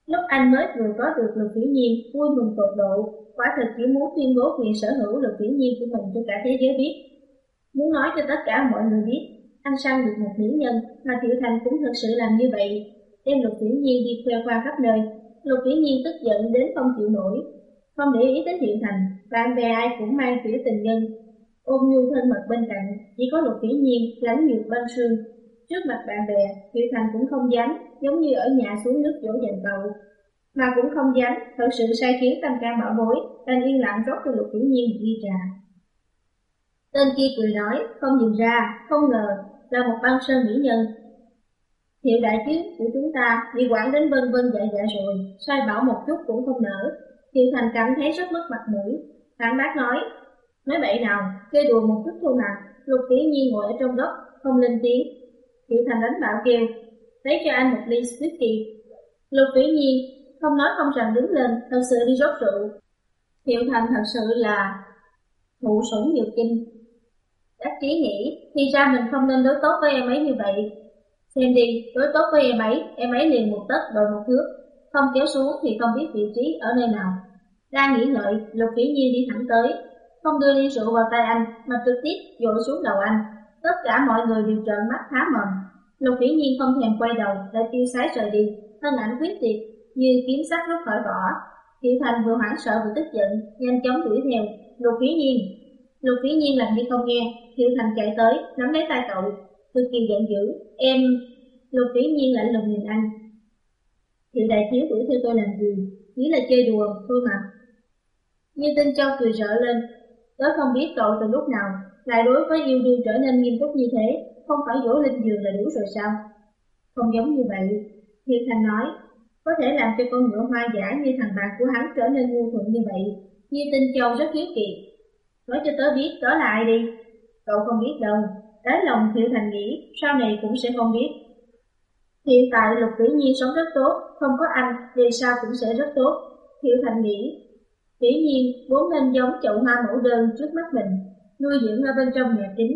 Lúc anh mới vừa có được lục vĩ nhiên, vui mừng tột độ, quả thực chỉ muốn tuyên bố quyền sở hữu lục hiển nhiên của mình cho cả thế giới biết muốn nói cho tất cả mọi người biết, anh săn được một nữ nhân mà tiểu Thành cũng thực sự làm như vậy, đem Lục tiểu Nhiên đi khoe qua khắp nơi. Lục tiểu Nhiên tức giận đến không chịu nổi, không để ý tới Tiểu Thành, bạn bè ai cũng mang tiểu tình nhân. Ôm nhu thân mật bên cạnh, chỉ có Lục tiểu Nhiên lãnh nhược băng sương. Trước mặt bạn bè, Tiểu Thành cũng không dám, giống như ở nhà xuống nước dỗ dành cậu. Mà cũng không dám, thật sự sai khiến tâm can bảo bối, nên yên lặng rót cho Lục tiểu Nhiên đi trà. Tên kia cười nói, không nhìn ra, không ngờ, là một băng sơn mỹ nhân. Hiệu đại chiến của chúng ta đi quản đến vân vân dạy dạ rồi, sai bảo một chút cũng không nở. Hiệu thành cảm thấy rất mất mặt mũi, phản bác nói, nói bậy nào, chơi đùa một chút thôi mà, lục tiểu nhiên ngồi ở trong góc, không lên tiếng. Hiệu thành đánh bạo kêu, lấy cho anh một ly whisky. Lục tiểu nhiên không nói không rằng đứng lên, thật sự đi rót rượu. Hiệu thành thật sự là thụ sủng nhiều kinh, Đắc chí nghĩ, thì ra mình không nên đối tốt với em ấy như vậy. Xem đi, đối tốt với em ấy, em ấy liền một tấc đòi một thước, không kéo xuống thì không biết vị trí ở nơi nào. Đang nghĩ ngợi, Lục Vĩ Nhiên đi thẳng tới, không đưa ly rượu vào tay anh, mà trực tiếp dội xuống đầu anh. Tất cả mọi người đều trợn mắt há mồm. Lục Vĩ Nhiên không thèm quay đầu, lại tiêu sái rời đi, thân ảnh quyết tuyệt, như kiếm sắc rút khỏi vỏ. Thiệu Thành vừa hoảng sợ vừa tức giận, nhanh chóng đuổi theo. Lục Phí Nhiên, Lục Phí Nhiên làm như không nghe, Thiệu Thành chạy tới, nắm lấy tay cậu, cực kỳ giận dữ. Em... Lục Phí Nhiên lạnh lùng nhìn anh. Thiệu đại thiếu đuổi theo tôi làm gì? Chỉ là chơi đùa, thôi mà. Như tinh châu cười rỡ lên. Tớ không biết cậu từ lúc nào lại đối với yêu đương trở nên nghiêm túc như thế, không phải dỗ lên giường là đủ rồi sao? Không giống như vậy. Thiệu Thành nói, có thể làm cho con ngựa hoa giả như thằng bạn của hắn trở nên ngu thuận như vậy. Như tinh châu rất hiếu kỳ, nói cho tớ biết tớ là ai đi. Cậu không biết đâu, đáy lòng Thiệu Thành nghĩ sau này cũng sẽ không biết. Hiện tại Lục Vĩ Nhiên sống rất tốt, không có anh, về sau cũng sẽ rất tốt. Thiệu Thành nghĩ, Vĩ Nhiên vốn nên giống chậu hoa mẫu đơn trước mắt mình, nuôi dưỡng ở bên trong nhà kính.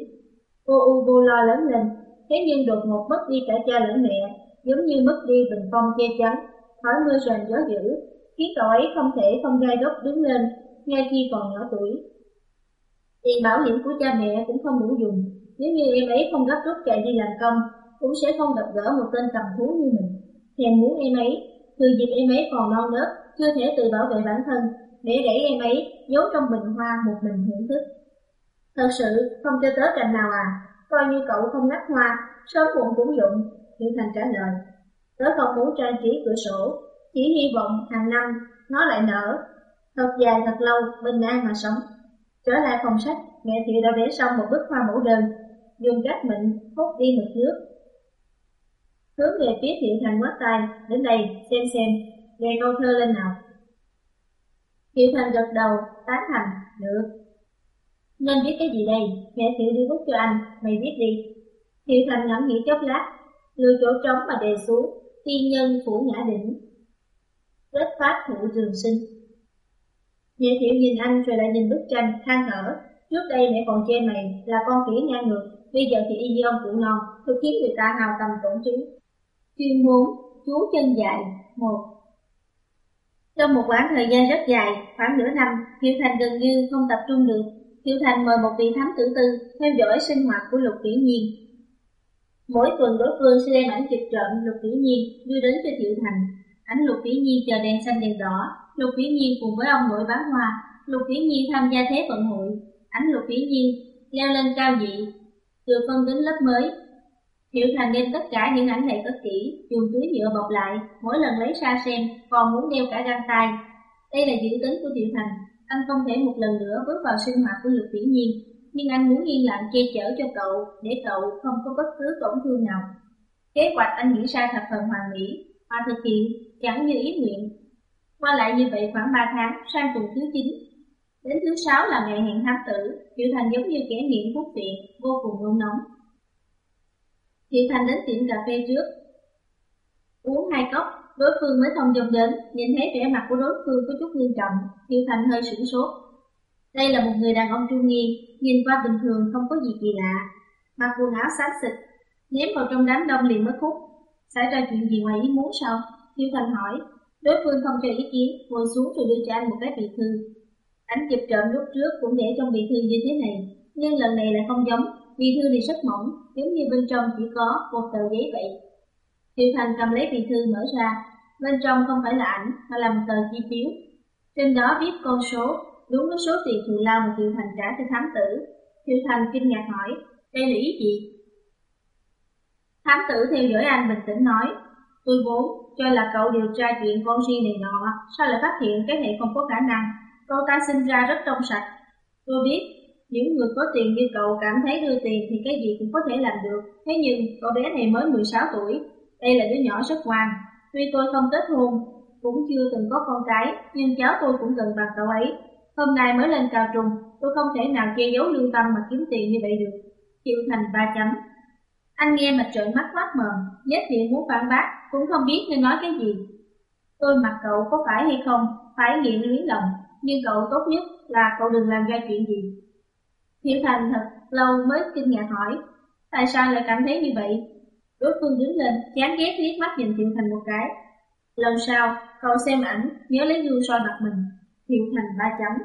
Cô U vô lo lớn lên, thế nhưng đột ngột mất đi cả cha lẫn mẹ, giống như mất đi bình phong che chắn, thói mưa rền gió dữ, khiến cậu ấy không thể không gai gốc đứng lên, ngay khi còn nhỏ tuổi. Tiền bảo hiểm của cha mẹ cũng không đủ dùng, nếu như em ấy không gấp rút chạy đi làm công, cũng sẽ không gặp gỡ một tên cầm thú như mình. Thèm muốn em ấy, từ dịp em ấy còn non nớt, chưa thể tự bảo vệ bản thân, để để em ấy giấu trong bình hoa một mình hưởng thức. Thật sự không cho tớ cành nào à, coi như cậu không ngắt hoa, sớm muộn cũng dụng, Hiểu Thành trả lời. Tớ không muốn trang trí cửa sổ, chỉ hy vọng hàng năm nó lại nở, thật dài thật lâu, bình an mà sống. Trở lại phòng sách, mẹ Thiệu đã vẽ xong một bức hoa mẫu đơn, dùng cát mịn hút đi mực nước. Hướng về phía Thiệu Thành quát tay, đến đây, xem xem, nghe câu thơ lên nào. Thiệu Thành gật đầu, tán thành, được. Nên viết cái gì đây? Mẹ Thiệu đưa bút cho anh, mày viết đi. Thiệu Thành ngẫm nghĩ chốc lát, lựa chỗ trống mà đề xuống, thiên nhân phủ ngã đỉnh. Đất phát thụ trường sinh. Mẹ Thiệu nhìn anh rồi lại nhìn bức tranh, than thở. Trước đây mẹ còn chê mày là con khỉ ngang ngược, bây giờ thì y như ông cụ non, thực khiến người ta hào tâm tổn trí. Chuyên môn, chú chân dài, một Trong một khoảng thời gian rất dài, khoảng nửa năm, Thiệu Thành gần như không tập trung được. Thiệu Thành mời một vị thám tử tư theo dõi sinh hoạt của Lục Tiểu Nhiên. Mỗi tuần đối phương sẽ đem ảnh chụp trộm Lục Vĩ Nhiên đưa đến cho Thiệu Thành. Ảnh Lục Vĩ Nhiên chờ đèn xanh đèn đỏ, Lục Vĩ Nhiên cùng với ông nội bán hoa, Lục Vĩ Nhiên tham gia thế vận hội, ảnh Lục Vĩ Nhiên leo lên cao dị, được phân đến lớp mới, Hiệu Thành đem tất cả những ảnh này cất kỹ, dùng túi nhựa bọc lại, mỗi lần lấy ra xem, còn muốn đeo cả găng tay. Đây là dự tính của Hiệu Thành, anh không thể một lần nữa bước vào sinh hoạt của Lục Vĩ Nhiên, nhưng anh muốn yên lặng che chở cho cậu, để cậu không có bất cứ tổn thương nào. Kế hoạch anh nghĩ ra thập phần hoàn mỹ, và thực hiện chẳng như ý nguyện. Qua lại như vậy khoảng 3 tháng, sang tuần thứ 9. Đến thứ 6 là ngày hẹn thám tử, triệu Thành giống như kẻ nghiện thuốc phiện, vô cùng nôn nóng. triệu Thành đến tiệm cà phê trước. Uống hai cốc, đối phương mới thông dòng đến, nhìn thấy vẻ mặt của đối phương có chút nghiêm trọng, Thiệu Thành hơi sửng sốt. Đây là một người đàn ông trung niên, nhìn qua bình thường không có gì kỳ lạ, mặc quần áo xám xịt, ném vào trong đám đông liền mất hút. Xảy ra chuyện gì ngoài ý muốn sao? Thiệu Thành hỏi, đối phương không cho ý kiến, ngồi xuống rồi đưa cho anh một cái bì thư. Ảnh chụp trộm lúc trước cũng để trong bì thư như thế này, nhưng lần này lại không giống, bì thư thì rất mỏng, giống như bên trong chỉ có một tờ giấy vậy. Triệu Thành cầm lấy bì thư mở ra, bên trong không phải là ảnh mà là một tờ chi phiếu. Trên đó viết con số, đúng với số tiền thù lao mà Triệu Thành trả cho thám tử. Triệu Thành kinh ngạc hỏi, đây là ý gì? Thám tử theo dõi anh bình tĩnh nói, tôi vốn cho là cậu điều tra chuyện con riêng này nọ, sao lại phát hiện cái này không có khả năng, cậu ta sinh ra rất trong sạch. Tôi biết những người có tiền như cậu cảm thấy đưa tiền thì cái gì cũng có thể làm được. Thế nhưng cậu bé này mới 16 tuổi, đây là đứa nhỏ rất ngoan. Tuy tôi không kết hôn, cũng chưa từng có con cái, nhưng cháu tôi cũng gần bằng cậu ấy. Hôm nay mới lên cao trung, tôi không thể nào che giấu lương tâm mà kiếm tiền như vậy được. Chịu thành ba chấm. Anh nghe mà trợn mắt mắt mờm, nhất miệng muốn phản bác, cũng không biết nên nói cái gì. Tôi mặc cậu có phải hay không, phải nghiện luyến lòng, nhưng cậu tốt nhất là cậu đừng làm ra chuyện gì. Thiệu Thành thật lâu mới kinh ngạc hỏi, tại sao lại cảm thấy như vậy? Đối phương đứng lên, chán ghét liếc mắt nhìn Thiệu Thành một cái. Lần sau, cậu xem ảnh, nhớ lấy gương soi mặt mình. Hiệu Thành ba chấm.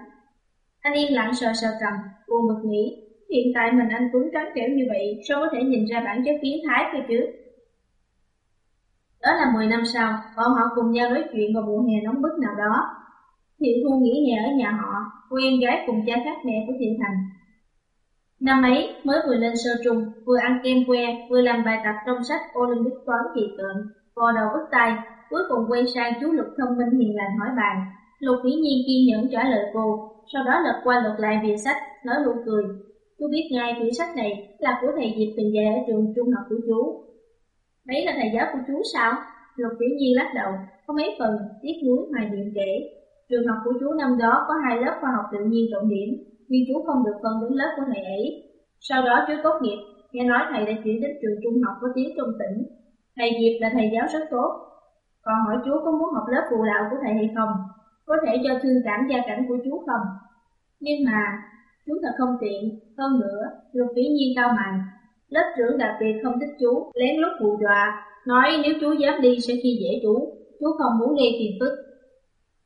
Anh yên lặng sờ sờ cầm, buồn bực nghĩ, hiện tại mình anh Tuấn trắng trẻo như vậy, sao có thể nhìn ra bản chất biến thái cơ chứ? Đó là 10 năm sau, bọn họ cùng nhau nói chuyện vào mùa hè nóng bức nào đó. Thiện Thu nghỉ hè ở nhà họ, cô em gái cùng cha khác mẹ của Thiện Thành Năm ấy mới vừa lên sơ trung, vừa ăn kem que, vừa làm bài tập trong sách Olympic toán kỳ cận, vò đầu bứt tay, cuối cùng quay sang chú Lục thông minh hiền lành hỏi bài. Lục Vĩ Nhiên kiên nhẫn trả lời cô, sau đó lật qua lật lại bìa sách, nói nụ cười. Chú biết ngay quyển sách này là của thầy Diệp từng dạy ở trường trung học của chú. Đấy là thầy giáo của chú sao? Lục Vĩ Nhiên lắc đầu, có mấy phần tiếc nuối hoài niệm kể. Trường học của chú năm đó có hai lớp khoa học tự nhiên trọng điểm, nhưng chú không được phân đến lớp của thầy ấy. Sau đó chú tốt nghiệp, nghe nói thầy đã chuyển đến trường trung học có tiếng trong tỉnh. Thầy Diệp là thầy giáo rất tốt. Còn hỏi chú có muốn học lớp phụ đạo của thầy hay không? Có thể cho thương cảm gia cảnh của chú không? Nhưng mà, chú thật không tiện, hơn nữa, lục vĩ nhiên cao mạnh. Lớp trưởng đặc biệt không thích chú, lén lút hù dọa, nói nếu chú dám đi sẽ khi dễ chú, chú không muốn gây phiền phức.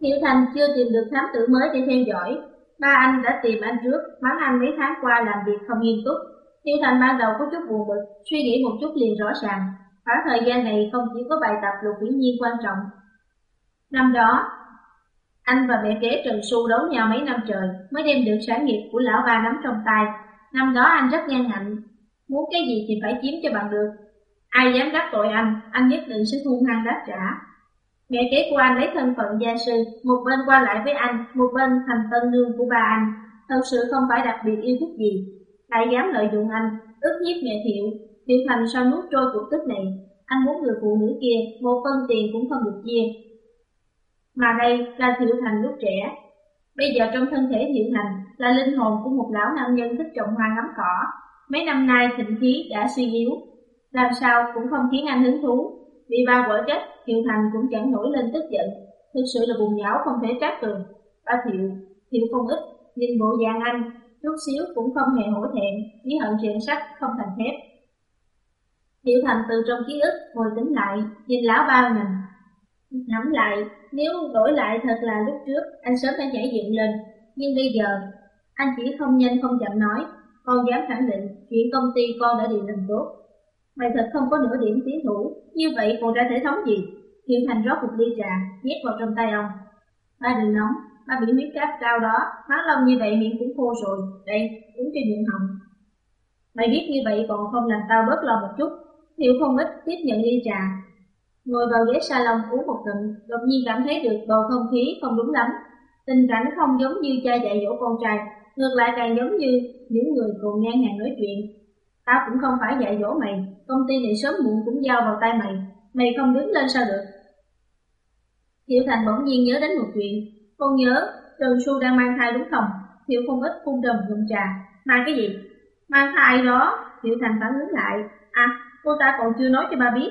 Hiệu Thành chưa tìm được thám tử mới để theo dõi, Ba anh đã tìm anh trước, mắng anh mấy tháng qua làm việc không nghiêm túc. Tiêu Thành ban đầu có chút buồn bực, suy nghĩ một chút liền rõ ràng. Khoảng thời gian này không chỉ có bài tập lục vĩ nhiên quan trọng. Năm đó, anh và mẹ kế Trần Xu đấu nhau mấy năm trời mới đem được sản nghiệp của lão ba nắm trong tay. Năm đó anh rất ngang ngạnh, muốn cái gì thì phải chiếm cho bằng được. Ai dám đắc tội anh, anh nhất định sẽ hung hăng đáp trả. Mẹ kế của anh lấy thân phận gia sư, một bên qua lại với anh, một bên thành tân nương của ba anh. Thật sự không phải đặc biệt yêu thích gì, lại dám lợi dụng anh, ức hiếp mẹ Thiệu. Thiệu Thành sao nuốt trôi cuộc tức này, anh muốn người phụ nữ kia, một phân tiền cũng không được chia. Mà đây là Thiệu Thành lúc trẻ, bây giờ trong thân thể Thiệu Thành là linh hồn của một lão nam nhân thích trồng hoa ngắm cỏ. Mấy năm nay thịnh khí đã suy yếu, làm sao cũng không khiến anh hứng thú. Bị ba vợ chết, Thiệu Thành cũng chẳng nổi lên tức giận, thực sự là buồn nhão không thể trách được. Ba Thiệu, Thiệu không ít, nhìn bộ dạng anh, chút xíu cũng không hề hổ thẹn, chỉ hận chuyện sách không thành thép. Thiệu Thành từ trong ký ức hồi tính lại, nhìn lão ba mình. Ngẫm lại, nếu đổi lại thật là lúc trước, anh sớm đã nhảy dựng lên. Nhưng bây giờ, anh chỉ không nhanh không chậm nói, con dám khẳng định chuyện công ty con đã điều làm tốt. Mày thật không có nửa điểm tiến thủ, như vậy còn ra thể thống gì? hiện Thành rót một ly trà, nhét vào trong tay ông. Ba đừng nóng, ba bị huyết áp cao đó, má lông như vậy miệng cũng khô rồi, đây, uống cho nhuận hồng. Mày biết như vậy còn không làm tao bớt lo một chút, Thiệu không ít tiếp nhận ly trà. Ngồi vào ghế salon uống một ngụm, đột nhiên cảm thấy được bầu không khí không đúng lắm. Tình cảnh không giống như cha dạy dỗ con trai, ngược lại càng giống như những người cùng ngang hàng nói chuyện. Tao cũng không phải dạy dỗ mày, công ty này sớm muộn cũng giao vào tay mày, mày không đứng lên sao được. Thiệu Thành bỗng nhiên nhớ đến một chuyện, con nhớ Trần Xu đang mang thai đúng không? Thiệu không ít phun đầm ngụm trà, mang cái gì? Mang thai đó, Thiệu Thành phản ứng lại, à cô ta còn chưa nói cho ba biết.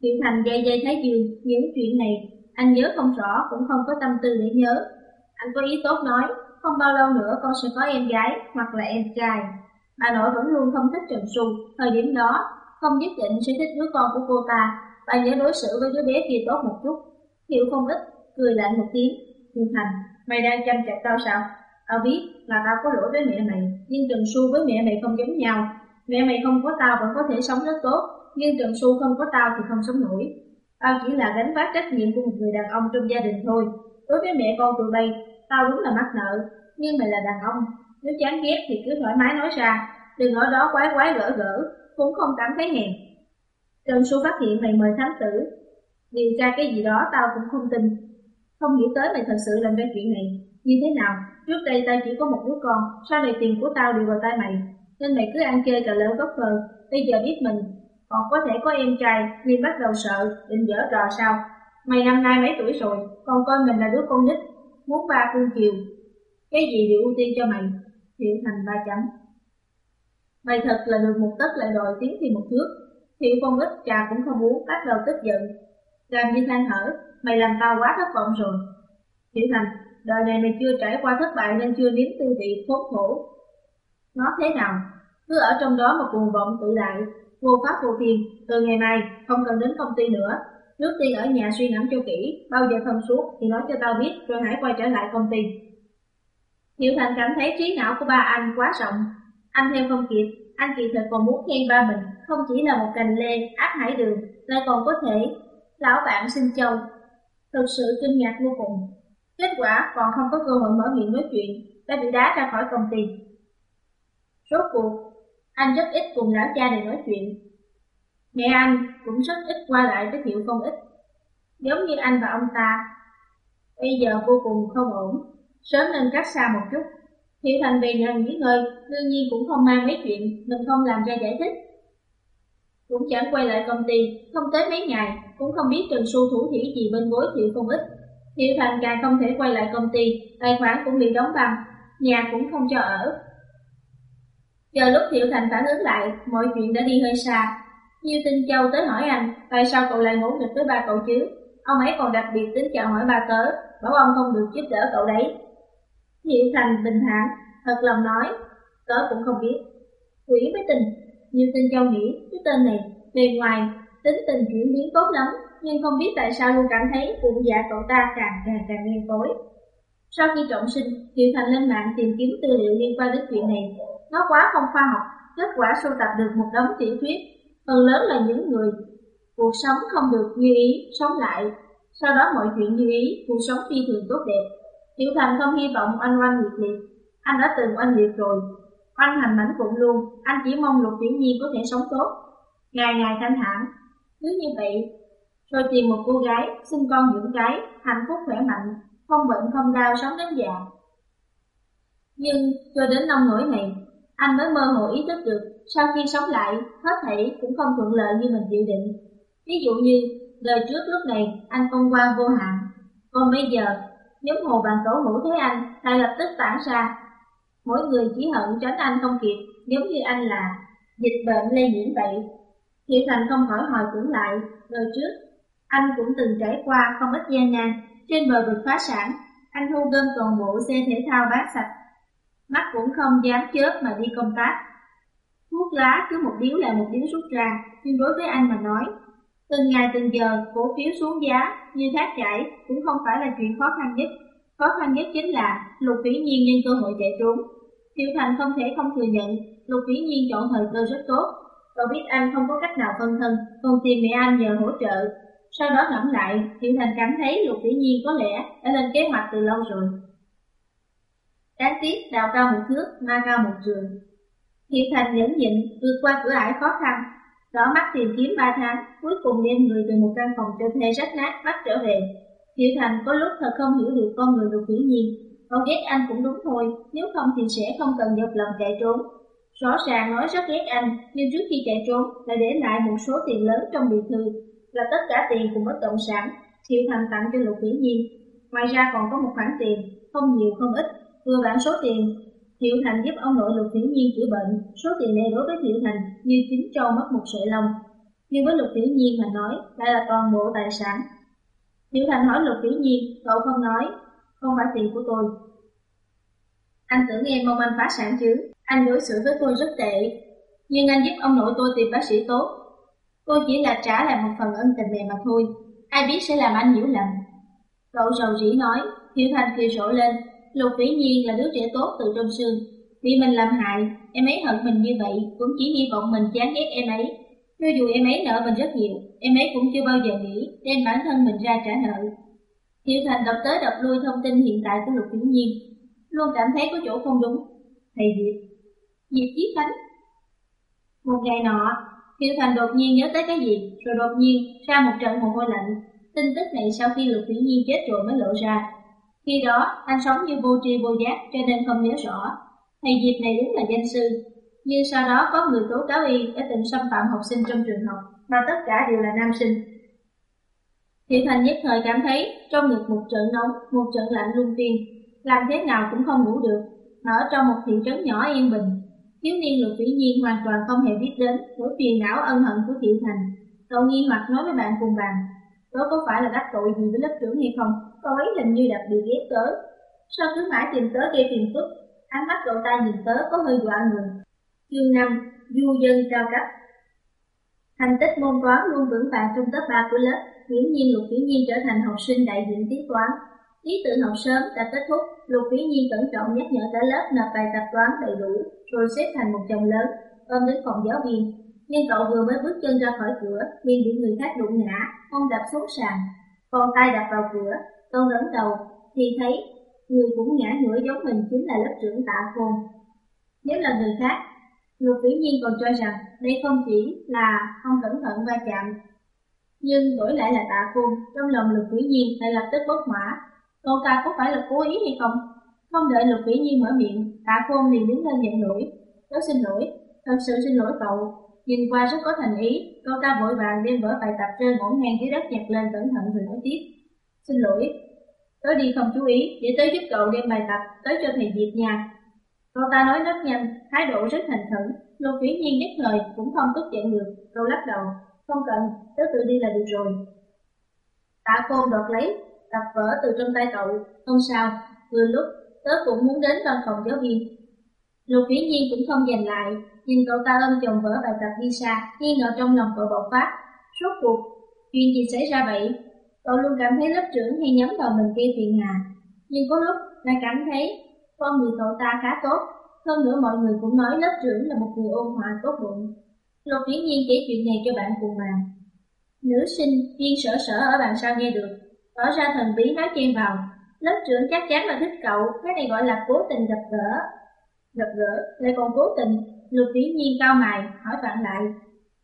Tiểu Thành dây dây Thái Dương, những chuyện này anh nhớ không rõ cũng không có tâm tư để nhớ. Anh có ý tốt nói, không bao lâu nữa con sẽ có em gái hoặc là em trai. Bà nội vẫn luôn không thích Trần Xu, thời điểm đó không nhất định sẽ thích đứa con của cô ta. Bà nhớ đối xử với đứa bé kia tốt một chút. Thiệu không ít, cười lạnh một tiếng. Tiểu Thành, mày đang chăm chặt tao sao? Tao biết là tao có lỗi với mẹ mày, nhưng Trần Xu với mẹ mày không giống nhau. Mẹ mày không có tao vẫn có thể sống rất tốt, nhưng Trần Xu không có tao thì không sống nổi. Tao chỉ là gánh vác trách nhiệm của một người đàn ông trong gia đình thôi. Đối với mẹ con tụi bay, tao đúng là mắc nợ, nhưng mày là đàn ông. Nếu chán ghét thì cứ thoải mái nói ra, đừng ở đó quái quái gỡ gỡ, cũng không cảm thấy hèn. Trần Xu phát hiện mày mời thám tử, điều tra cái gì đó tao cũng không tin. Không nghĩ tới mày thật sự làm ra chuyện này. Như thế nào, trước đây tao chỉ có một đứa con, sau này tiền của tao đều vào tay mày, nên mày cứ ăn chơi cà lơ gốc phờ, bây giờ biết mình, còn có thể có em trai, nên bắt đầu sợ, định dở trò sao. Mày năm nay mấy tuổi rồi, còn coi mình là đứa con nít, muốn ba cưng chiều. Cái gì đều ưu tiên cho mày, Thiệu thành ba chấm. Mày thật là được một tấc lại đòi tiếng thì một thước. Thiệu phong ít trà cũng không uống, bắt đầu tức giận. Làm như than thở, mày làm tao quá thất vọng rồi. Thiệu thành, đời này mày chưa trải qua thất bại nên chưa nếm tư vị khốn khổ, nó thế nào? Cứ ở trong đó mà cuồng vọng tự đại, vô pháp vô thiên, từ ngày mai không cần đến công ty nữa. Trước tiên ở nhà suy ngẫm cho kỹ, bao giờ thông suốt thì nói cho tao biết rồi hãy quay trở lại công ty. Hiệu Thành cảm thấy trí não của ba anh quá rộng. Anh theo không kịp, anh kỳ thực còn muốn khen ba mình, không chỉ là một cành lê, áp hải đường, lại còn có thể lão bạn sinh châu. Thực sự kinh ngạc vô cùng. Kết quả còn không có cơ hội mở miệng nói chuyện, đã bị đá ra khỏi công ty. Rốt cuộc, anh rất ít cùng lão cha để nói chuyện. Mẹ anh cũng rất ít qua lại với Thiệu Công ít, giống như anh và ông ta. Bây giờ vô cùng không ổn, sớm nên cách xa một chút. Thiệu Thành về nhà nghỉ ngơi, đương nhiên cũng không mang mấy chuyện, mình không làm ra giải thích. Cũng chẳng quay lại công ty, không tới mấy ngày, cũng không biết Trần Xu thủ thỉ gì bên gối Thiệu Công ít. Thiệu Thành càng không thể quay lại công ty, tài khoản cũng bị đóng băng, nhà cũng không cho ở, Chờ lúc Thiệu Thành phản ứng lại, mọi chuyện đã đi hơi xa. Như Tinh Châu tới hỏi anh, tại sao cậu lại ngủ nghịch với ba cậu chứ? Ông ấy còn đặc biệt tính chào hỏi ba tớ, bảo ông không được giúp đỡ cậu đấy. Thiệu Thành bình thản, thật lòng nói, tớ cũng không biết. Quỷ mới tình, như Tinh Châu nghĩ, cái tên này, bề ngoài, tính tình chuyển biến tốt lắm, nhưng không biết tại sao luôn cảm thấy bụng dạ cậu ta càng càng càng đen tối. Sau khi trọng sinh, Thiệu Thành lên mạng tìm kiếm tư liệu liên quan đến chuyện này, nó quá không khoa học, kết quả sưu tập được một đống tiểu thuyết, phần lớn là những người cuộc sống không được như ý, sống lại. sau đó mọi chuyện như ý, cuộc sống phi thường tốt đẹp. Tiểu Thành không hy vọng anh oanh liệt liệt, anh đã từng oanh liệt rồi. Oanh hành mảnh vụn luôn, anh chỉ mong Lục tiểu Nhiên có thể sống tốt. Ngày ngày thanh thản, cứ như vậy, rồi tìm một cô gái, sinh con dưỡng cái, hạnh phúc khỏe mạnh, không bệnh không đau sống đến già. Nhưng cho đến nông nỗi này, anh mới mơ hồ ý thức được, sau khi sống lại, hết thảy cũng không thuận lợi như mình dự định. Ví dụ như, đời trước lúc này anh công quan vô hạn, còn bây giờ, nhóm hồ bàn tổ hữu thấy anh lại lập tức tản ra. Mỗi người chỉ hận tránh anh không kịp, giống như anh là dịch bệnh lây nhiễm vậy. Thiệu Thành không khỏi hồi tưởng lại, đời trước, anh cũng từng trải qua không ít gian nan, trên bờ vực phá sản, anh thu gom toàn bộ xe thể thao bán sạch. Mắt cũng không dám chớp mà đi công tác. Thuốc lá cứ một điếu là một điếu rút ra, nhưng đối với anh mà nói, từng ngày từng giờ cổ phiếu xuống giá như thác chảy cũng không phải là chuyện khó khăn nhất. Khó khăn nhất chính là Lục Vĩ Nhiên nhân cơ hội chạy trốn. Tiêu Thành không thể không thừa nhận Lục Vĩ Nhiên chọn thời cơ rất tốt. Cậu biết anh không có cách nào phân thân, còn tìm mẹ anh nhờ hỗ trợ, sau đó ngẫm lại, Tiêu Thành cảm thấy Lục Vĩ Nhiên có lẽ đã lên kế hoạch từ lâu rồi. Đáng tiếc đào cao một thước, ma cao một trường. Hiệp Thành nhẫn nhịn vượt qua cửa ải khó khăn, đỏ mắt tìm kiếm ba tháng, cuối cùng đem người từ một căn phòng cho thuê rách nát bắt trở về. Hiệp Thành có lúc thật không hiểu được con người Lục hiển Nhiên, cậu ghét anh cũng đúng thôi, nếu không thì sẽ không cần dọc lòng chạy trốn. Rõ ràng nói rất ghét anh, nhưng trước khi chạy trốn lại để lại một số tiền lớn trong biệt thự là tất cả tiền cùng bất động sản Thiệu Thành tặng cho Lục Hiển Nhiên. Ngoài ra còn có một khoản tiền, không nhiều không ít, vừa bán số tiền. Thiệu Thành giúp ông nội Lục tiểu Nhiên chữa bệnh, số tiền này đối với Thiệu Thành như chính trâu mất một sợi lông. Nhưng với Lục tiểu Nhiên mà nói, lại là toàn bộ tài sản. Thiệu Thành hỏi Lục tiểu Nhiên, cậu không nói, không phải tiền của tôi. Anh tưởng em mong anh phá sản chứ, anh đối xử với tôi rất tệ, nhưng anh giúp ông nội tôi tìm bác sĩ tốt, tôi chỉ là trả lại một phần ân tình này mà thôi, ai biết sẽ làm anh hiểu lầm. Cậu rầu rĩ nói, Thiệu Thành kia rộ lên, Lục Vĩ Nhiên là đứa trẻ tốt từ trong xương. Vì mình làm hại, em ấy hận mình như vậy, cũng chỉ hy vọng mình chán ghét em ấy. Cho dù em ấy nợ mình rất nhiều, em ấy cũng chưa bao giờ nghĩ đem bản thân mình ra trả nợ. Hiểu Thành đọc tới đọc lui thông tin hiện tại của Lục Vĩ Nhiên, luôn cảm thấy có chỗ không đúng. Thầy Diệp, Diệp Chí Khánh. Một ngày nọ, Hiệu Thành đột nhiên nhớ tới cái gì, rồi đột nhiên ra một trận mồ hôi lạnh. Tin tức này sau khi Lục Vĩ Nhiên chết rồi mới lộ ra. Khi đó, anh sống như vô tri vô giác cho nên không nhớ rõ. Thầy Diệp này đúng là danh sư. Nhưng sau đó có người tố cáo y đã từng xâm phạm học sinh trong trường học, mà tất cả đều là nam sinh. Hiệu Thành nhất thời cảm thấy trong ngực một trận nóng, một trận lạnh luân phiên, làm thế nào cũng không ngủ được, mà ở trong một thị trấn nhỏ yên bình, Thiếu niên lục vĩ nhiên hoàn toàn không hề biết đến nỗi phiền não ân hận của Thiệu Thành. Cậu nghi hoặc nói với bạn cùng bàn, tôi có phải là đắc tội gì với lớp trưởng hay không? Cậu ấy hình như đặc biệt ghét tớ. Sao cứ mãi tìm tớ gây phiền phức? Ánh mắt cậu ta nhìn tớ có hơi dọa người. Chương 5, Du dân cao cấp Thành tích môn toán luôn vững vàng trong top 3 của lớp, hiển nhiên Lục Vĩ Nhiên trở thành học sinh đại diện tiết toán. Ký tự học sớm đã kết thúc, Lục Vĩ Nhiên cẩn trọng nhắc nhở cả lớp nộp bài tập toán đầy đủ, rồi xếp thành một chồng lớn, ôm đến phòng giáo viên. Nhưng cậu vừa mới bước chân ra khỏi cửa, liền bị người khác đụng ngã, không đập xuống sàn. Còn tay đập vào cửa, câu ngẩng đầu, thì thấy người cũng ngã ngửa giống mình chính là lớp trưởng tạ khôn. Nếu là người khác, Lục Vĩ Nhiên còn cho rằng đây không chỉ là không cẩn thận va chạm, nhưng đổi lại là tạ khôn, trong lòng Lục Vĩ Nhiên lại lập tức bốc hỏa, Cậu ta có phải là cố ý hay không? Không đợi Lục Vĩ Nhiên mở miệng, Tạ Khôn liền đứng lên nhận lỗi. Tớ xin lỗi, thật sự xin lỗi cậu. Nhìn qua rất có thành ý, cậu ta vội vàng đem vở bài tập rơi ngổn ngang dưới đất nhặt lên cẩn thận rồi nói tiếp. Xin lỗi, tớ đi không chú ý, để tớ giúp cậu đem bài tập tới cho thầy Diệp nha. Cậu ta nói rất nhanh, thái độ rất thành khẩn, Lục Vĩ Nhiên nhất thời cũng không tức giận được, cậu lắc đầu. Không cần, tớ tự đi là được rồi. Tạ Côn đột lấy tập vở từ trong tay cậu, không sao, vừa lúc tớ cũng muốn đến văn phòng giáo viên. Lục Viễn Nhiên cũng không giành lại, nhìn cậu ta ôm chồng vở bài tập đi xa, nghi ngờ trong lòng cậu bộc phát. Rốt cuộc, chuyện gì xảy ra vậy? Cậu luôn cảm thấy lớp trưởng hay nhắm vào mình gây phiền hà, nhưng có lúc lại cảm thấy con người cậu ta khá tốt. Hơn nữa mọi người cũng nói lớp trưởng là một người ôn hòa tốt bụng. Lục Viễn Nhiên kể chuyện này cho bạn cùng bàn. Nữ sinh viên sở sở ở bàn sau nghe được, tỏ ra thần bí nói chen vào. Lớp trưởng chắc chắn là thích cậu, cái này gọi là cố tình gặp gỡ. Gặp gỡ, lại còn cố tình, lục Viễn nhiên cao mày, hỏi bạn lại.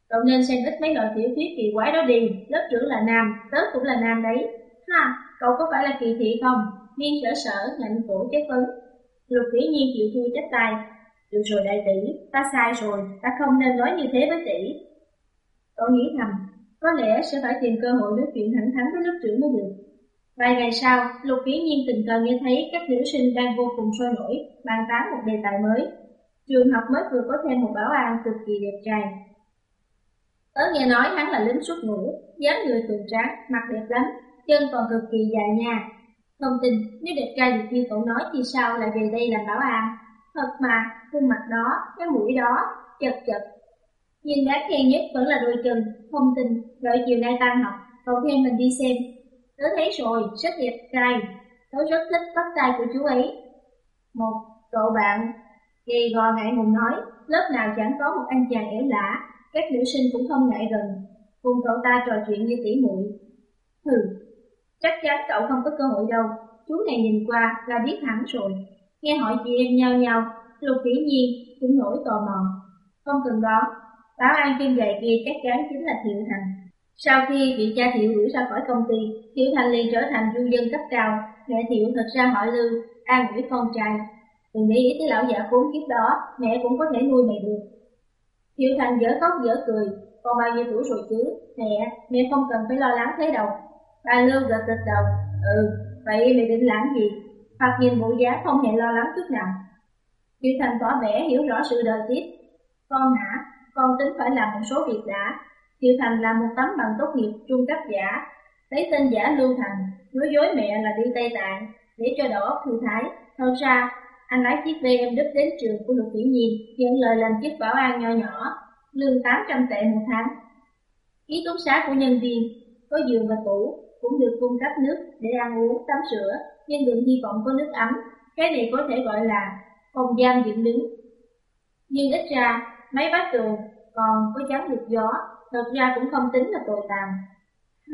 Cậu nên xem ít mấy loại tiểu thuyết kỳ quái đó đi, lớp trưởng là nam, tớ cũng là nam đấy. Ha, cậu có phải là kỳ thị không? Miên sở sở, ngạnh cổ chất vấn. Lục vĩ nhiên chịu thua chấp tay. Được rồi đại tỷ, ta sai rồi, ta không nên nói như thế với tỷ. Cậu nghĩ thầm, có lẽ sẽ phải tìm cơ hội nói chuyện thẳng thắn với lớp trưởng mới được. Vài ngày sau, Lục Viễn Nhiên tình cờ nghe thấy các nữ sinh đang vô cùng sôi nổi, bàn tán một đề tài mới. Trường học mới vừa có thêm một bảo an cực kỳ đẹp trai. Tớ nghe nói hắn là lính xuất ngũ, dáng người cường tráng, mặt đẹp lắm, chân còn cực kỳ dài nha. Không tin, nếu đẹp trai được như cậu nói thì sao lại về đây làm bảo an? Thật mà, khuôn mặt đó, cái mũi đó, chật chật. Nhưng đáng khen nhất vẫn là đôi chân, không tin, đợi chiều nay tan học, cậu khen mình đi xem, Tớ thấy rồi, rất đẹp trai. Tớ rất thích bắt tay của chú ấy. Một cậu bạn gầy gò ngại ngùng nói, lớp nào chẳng có một anh chàng ẻo lạ, các nữ sinh cũng không ngại gần, cùng cậu ta trò chuyện như tỉ muội. Hừ, chắc chắn cậu không có cơ hội đâu, chú này nhìn qua là biết hẳn rồi. Nghe hỏi chị em nhau nhau, lục vĩ nhiên cũng nổi tò mò. Không cần đó, báo an kim gậy kia chắc chắn chính là Thiệu Thành. Sau khi bị cha Thiệu đuổi ra khỏi công ty, Thiệu Thành liền trở thành du dân cấp cao. Mẹ Thiệu thật ra hỏi Lưu, an ủi con trai. Đừng để ý tới lão già khốn kiếp đó, mẹ cũng có thể nuôi mày được. Thiệu Thành dở khóc dở cười, con bao nhiêu tuổi rồi chứ? Mẹ, mẹ không cần phải lo lắng thế đâu. Bà Lưu gật gật đầu, ừ, vậy mẹ định làm gì? Hoặc nhìn bộ dáng không hề lo lắng chút nào. Thiệu Thành tỏ vẻ hiểu rõ sự đời tiếp. Con hả, con tính phải làm một số việc đã, Thiệu Thành là một tấm bằng tốt nghiệp trung cấp giả, lấy tên giả Lưu Thành, nói dối mẹ là đi Tây Tạng, để cho đỏ thư thái. Thật ra, anh lái chiếc BMW đến trường của Lục Vĩ Nhiên, nhận lời làm chức bảo an nho nhỏ, lương 800 tệ một tháng. Ký túc xá của nhân viên, có giường và tủ, cũng được cung cấp nước để ăn uống, tắm rửa, nhưng đừng hy vọng có nước ấm. Cái này có thể gọi là phòng giam dựng đứng. Nhưng ít ra, mấy bát tường còn có chắn được gió, thật ra cũng không tính là tồi tàn.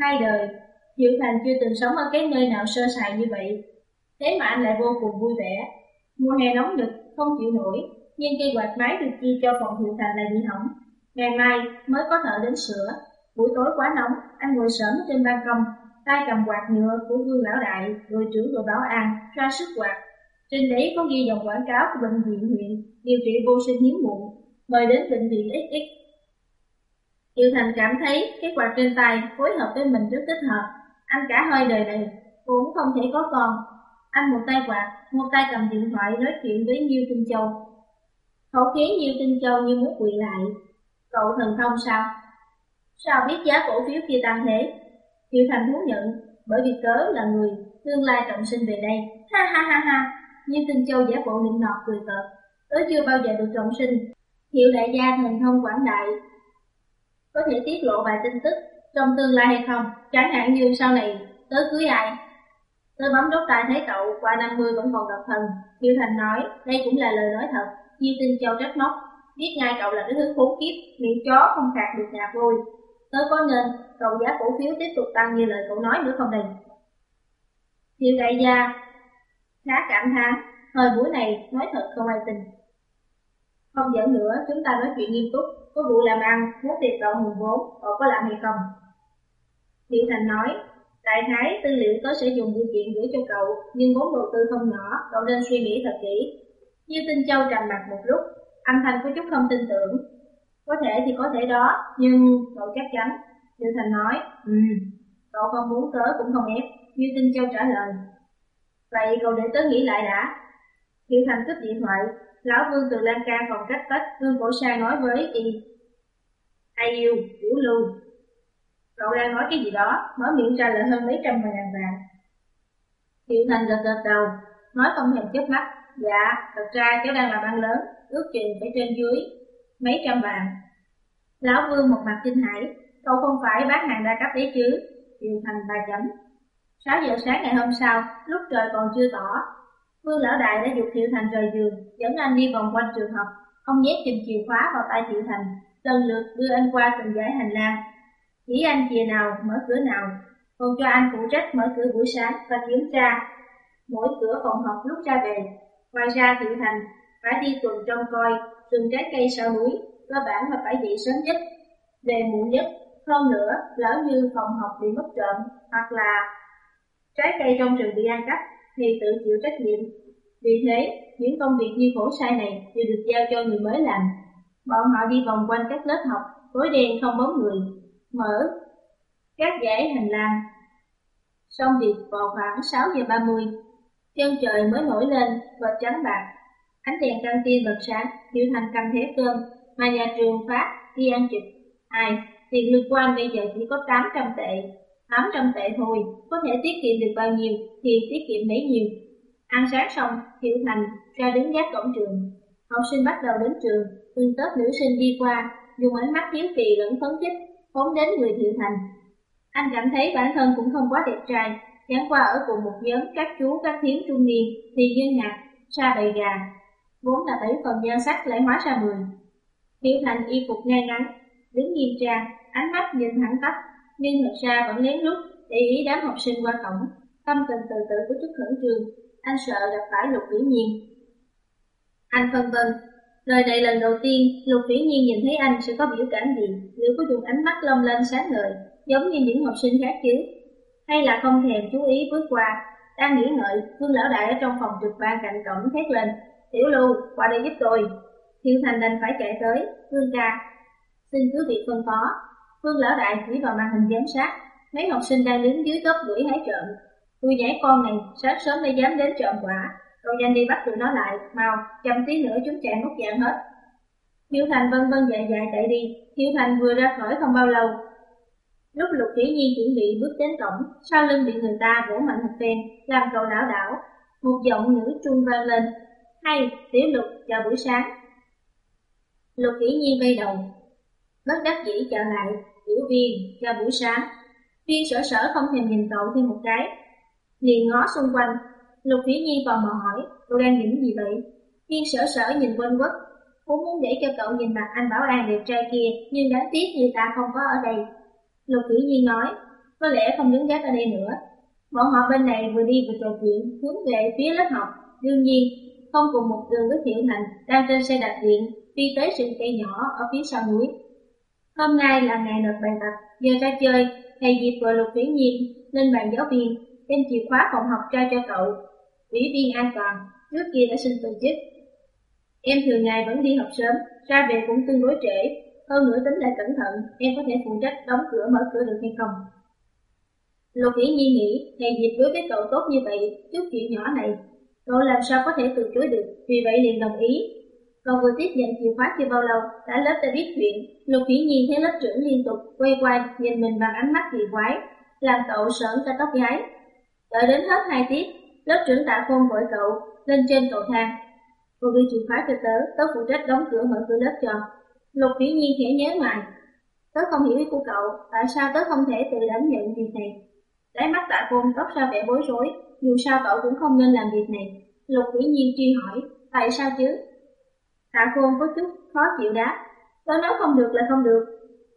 Hai đời, Diệu Thành chưa từng sống ở cái nơi nào sơ sài như vậy, thế mà anh lại vô cùng vui vẻ. Mùa hè nóng nực, không chịu nổi, nhưng cây quạt máy được chia cho phòng hiệu Thành lại bị hỏng. Ngày mai mới có thợ đến sửa. Buổi tối quá nóng, anh ngồi sớm trên ban công, tay cầm quạt nhựa của Vương Lão Đại, đội trưởng đội bảo an, ra sức quạt. Trên đấy có ghi dòng quảng cáo của bệnh viện huyện điều trị vô sinh hiếm muộn, mời đến bệnh viện XX Tiêu Thành cảm thấy cái quạt trên tay phối hợp với mình rất thích hợp. Anh cả hơi đời này cũng không thể có con. Anh một tay quạt, một tay cầm điện thoại nói chuyện với Nhiêu Tinh Châu. Khẩu khí Nhiêu Tinh Châu như muốn quỳ lại. Cậu thần thông sao? Sao biết giá cổ phiếu kia tăng thế? hiệu Thành thú nhận, bởi vì cớ là người tương lai trọng sinh về đây. Ha ha ha ha, Nhiêu Tinh Châu giả bộ nịnh nọt cười cợt. Tớ chưa bao giờ được trọng sinh. Hiệu đại gia thần thông quảng đại có thể tiết lộ vài tin tức trong tương lai hay không, chẳng hạn như sau này tớ cưới ai. Tôi bấm đốt tai thấy cậu qua 50 vẫn còn độc thân. Diêu Thành nói, đây cũng là lời nói thật. Diêu Tinh Châu trách móc, biết ngay cậu là cái thứ khốn kiếp, miệng chó không khạc được nhà vui. Tớ có nên cậu giá cổ phiếu tiếp tục tăng như lời cậu nói nữa không đây? Diêu đại gia khá cảm thán, thời buổi này nói thật không ai tin. Không giỡn nữa, chúng ta nói chuyện nghiêm túc, có vụ làm ăn, muốn tiền cậu hùng vốn, cậu có làm hay không? Điệu Thành nói, đại khái tư liệu tớ sẽ dùng điều kiện gửi cho cậu, nhưng vốn đầu tư không nhỏ, cậu nên suy nghĩ thật kỹ. Như Tinh Châu trầm mặt một lúc, âm thanh có chút không tin tưởng. Có thể thì có thể đó, nhưng cậu chắc chắn. Như Thành nói, ừ, cậu không muốn tớ cũng không ép. Như Tinh Châu trả lời, vậy cậu để tớ nghĩ lại đã. Như Thành cúp điện thoại, Lão Vương từ Lan Can phòng cách tách Vương Cổ Sa nói với y. Ai yêu, tiểu lưu. Cậu đang nói cái gì đó, mở miệng ra là hơn mấy trăm ngàn vàng. Thiệu Thành gật gật đầu, nói không thèm chớp mắt. Dạ, thật ra cháu đang làm ăn lớn, ước chừng phải trên dưới mấy trăm vàng. Lão Vương một mặt kinh hãi, cậu không phải bán hàng đa cấp đấy chứ? Thiệu Thành ba chấm. 6 giờ sáng ngày hôm sau, lúc trời còn chưa tỏ, Vương Lão Đại đã dục Thiệu Thành rời giường, dẫn anh đi vòng quanh trường học. Ông nhét chùm chìa khóa vào tay Thiệu Thành, lần lượt đưa anh qua từng dãy hành lang. Chỉ anh chìa nào, mở cửa nào. còn cho anh phụ trách mở cửa buổi sáng và kiểm tra mỗi cửa phòng học lúc ra về. Ngoài ra Thiệu Thành phải đi tuần trông coi rừng trái cây sau núi, cơ bản là phải dậy sớm nhất, về muộn nhất. Hơn nữa, lỡ như phòng học bị mất trộm hoặc là trái cây trong rừng bị ăn cắp thì tự chịu trách nhiệm. Vì thế, những công việc như khổ sai này đều được giao cho người mới làm. Bọn họ đi vòng quanh các lớp học, tối đen không bóng người, mở các dãy hành lang. Xong việc vào khoảng 6 giờ 30, chân trời mới nổi lên và trắng bạc. Ánh đèn căng tin bật sáng, Diệu Thành cầm thế cơm mà nhà trường phát đi ăn trực. Ai, tiền lương quan bây giờ chỉ có 800 tệ. 800 tệ thôi, có thể tiết kiệm được bao nhiêu thì tiết kiệm bấy nhiêu. Ăn sáng xong, Thiệu Thành ra đứng gác cổng trường. Học sinh bắt đầu đến trường, tương tớp nữ sinh đi qua, dùng ánh mắt hiếu kỳ lẫn phấn khích, phóng đến người Thiệu Thành. Anh cảm thấy bản thân cũng không quá đẹp trai, chẳng qua ở cùng một nhóm các chú các thiếm trung niên thì như ngạc, xa đầy gà. Vốn là bảy phần nhan sắc lại hóa ra mười. Thiệu Thành y phục ngay ngắn, đứng nghiêm trang, ánh mắt nhìn thẳng tắp, nhưng thật ra vẫn lén lút để ý đám học sinh qua cổng, tâm tình từ từ có chút khẩn trương, anh sợ gặp phải lục vĩ nhiên. Anh phân vân, lời này lần đầu tiên lục vĩ nhiên nhìn thấy anh sẽ có biểu cảm gì, liệu có dùng ánh mắt long lên sáng ngời, giống như những học sinh khác chứ? Hay là không thèm chú ý bước qua, đang nghĩ ngợi, Vương Lão Đại ở trong phòng trực ban cạnh cổng thét lên, Tiểu Lưu, qua đây giúp tôi. Thiệu Thành đành phải chạy tới, Vương ca, xin cứ việc phân phó. Vương Lão Đại chỉ vào màn hình giám sát, mấy học sinh đang đứng dưới gốc đuổi hái trộm, Tôi giải con này, sáng sớm đã dám đến trộm quả, cậu nhanh đi bắt tụi nó lại, mau, chậm tí nữa chúng chạy mất dạng hết. Hiếu Thành vân vân dạy dạy chạy đi, Hiếu Thành vừa ra khỏi không bao lâu. Lúc Lục Kỷ Nhi chuẩn bị bước đến cổng, sau lưng bị người ta vỗ mạnh một phen, làm cậu đảo đảo. Một giọng nữ trung vang lên, hay, Tiểu Lục, chào buổi sáng. Lục Kỷ Nhi bay đầu, bất đắc dĩ chào lại, Tiểu Viên, chào buổi sáng. Viên sở sở không thèm nhìn cậu thêm một cái, liền ngó xung quanh. Lục Thủy Nhi tò mò hỏi, cậu đang nghĩ gì vậy? Thiên sở sở nhìn quanh quất, cũng muốn để cho cậu nhìn mặt anh Bảo An đẹp trai kia, nhưng đáng tiếc người ta không có ở đây. Lục Thủy Nhi nói, có lẽ không đứng gác ở đây nữa. Bọn họ bên này vừa đi vừa trò chuyện, hướng về phía lớp học. Đương nhiên, không cùng một đường với Thiệu Thành đang trên xe đạp điện đi tới rừng cây nhỏ ở phía sau núi. Hôm nay là ngày nộp bài tập, giờ ra chơi, thầy Diệp vừa Lục Thủy Nhi lên bàn giáo viên đem chìa khóa phòng học trao cho cậu. Ủy viên an toàn, trước kia đã xin từ chức. Em thường ngày vẫn đi học sớm, ra về cũng tương đối trễ. Hơn nữa tính lại cẩn thận, em có thể phụ trách đóng cửa mở cửa được hay không? Lục Vĩ Nhi nghĩ, thầy Diệp đối với cậu tốt như vậy, chút chuyện nhỏ này, cậu làm sao có thể từ chối được, vì vậy liền đồng ý. Cậu vừa tiếp nhận chìa khóa chưa bao lâu, cả lớp đã biết chuyện, Lục Vĩ Nhi thấy lớp trưởng liên tục quay quay nhìn mình bằng ánh mắt kỳ quái, làm cậu sởn cả tóc gái, Đợi đến hết hai tiết, lớp trưởng tạ khôn gọi cậu lên trên cầu thang. Cô ghi chìa khóa cho tớ, tớ phụ trách đóng cửa mở cửa lớp cho. Lục vĩ nhiên khẽ nhớ ngoài. Tớ không hiểu ý của cậu, tại sao tớ không thể tự đảm nhận việc này. Đáy mắt tạ khôn tóc ra vẻ bối rối, dù sao cậu cũng không nên làm việc này. Lục vĩ nhiên truy hỏi, tại sao chứ? Tạ khôn có chút khó chịu đáp, tớ nói không được là không được.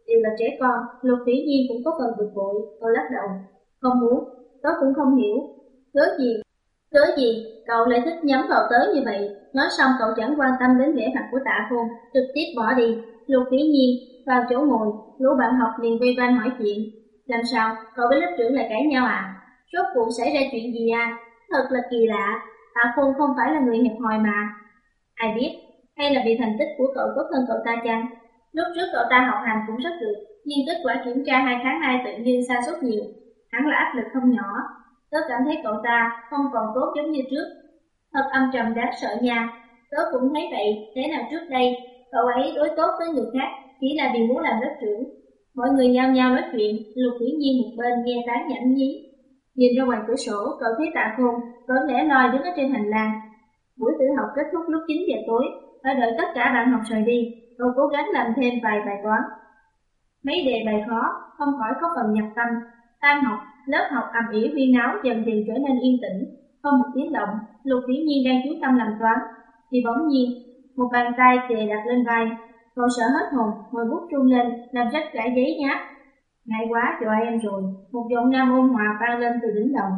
Đều là trẻ con, lục vĩ nhiên cũng có phần bực bội, tôi lắc đầu. Không muốn, tớ cũng không hiểu. Cớ gì? Cớ gì? Cậu lại thích nhắm vào tớ như vậy? Nói xong cậu chẳng quan tâm đến vẻ mặt của tạ khôn, trực tiếp bỏ đi. Lục phí nhiên vào chỗ ngồi, lũ bạn học liền vây quanh hỏi chuyện. Làm sao? Cậu với lớp trưởng lại cãi nhau à? Rốt cuộc xảy ra chuyện gì à? Thật là kỳ lạ, tạ khôn không phải là người hiệp hòi mà. Ai biết, hay là vì thành tích của cậu tốt hơn cậu ta chăng? Lúc trước cậu ta học hành cũng rất được, nhưng kết quả kiểm tra hai tháng nay tự nhiên xa sút nhiều, hẳn là áp lực không nhỏ. Tớ cảm thấy cậu ta không còn tốt giống như trước. Thật âm trầm đáng sợ nha. Tớ cũng thấy vậy, thế nào trước đây, cậu ấy đối tốt với người khác chỉ là vì muốn làm lớp trưởng. Mọi người nhao nhao nói chuyện, lục thủy nhiên một bên nghe tán nhảm nhí. Nhìn ra ngoài cửa sổ, cậu thấy tạ khôn, vẫn lẽ loi đứng ở trên hành lang. Buổi tự học kết thúc lúc 9 giờ tối, phải đợi tất cả bạn học rời đi, cậu cố gắng làm thêm vài bài toán. Mấy đề bài khó, không khỏi có phần nhập tâm, Tan học, lớp học ầm ĩ huyên náo dần dần trở nên yên tĩnh, không một tiếng động, Lục Vĩ Nhiên đang chú tâm làm toán, thì bỗng nhiên, một bàn tay kề đặt lên vai, cậu sợ hết hồn, ngồi bút trung lên, làm rách cả giấy nháp. Ngại quá cho em rồi, một giọng nam ôn hòa vang lên từ đỉnh đầu.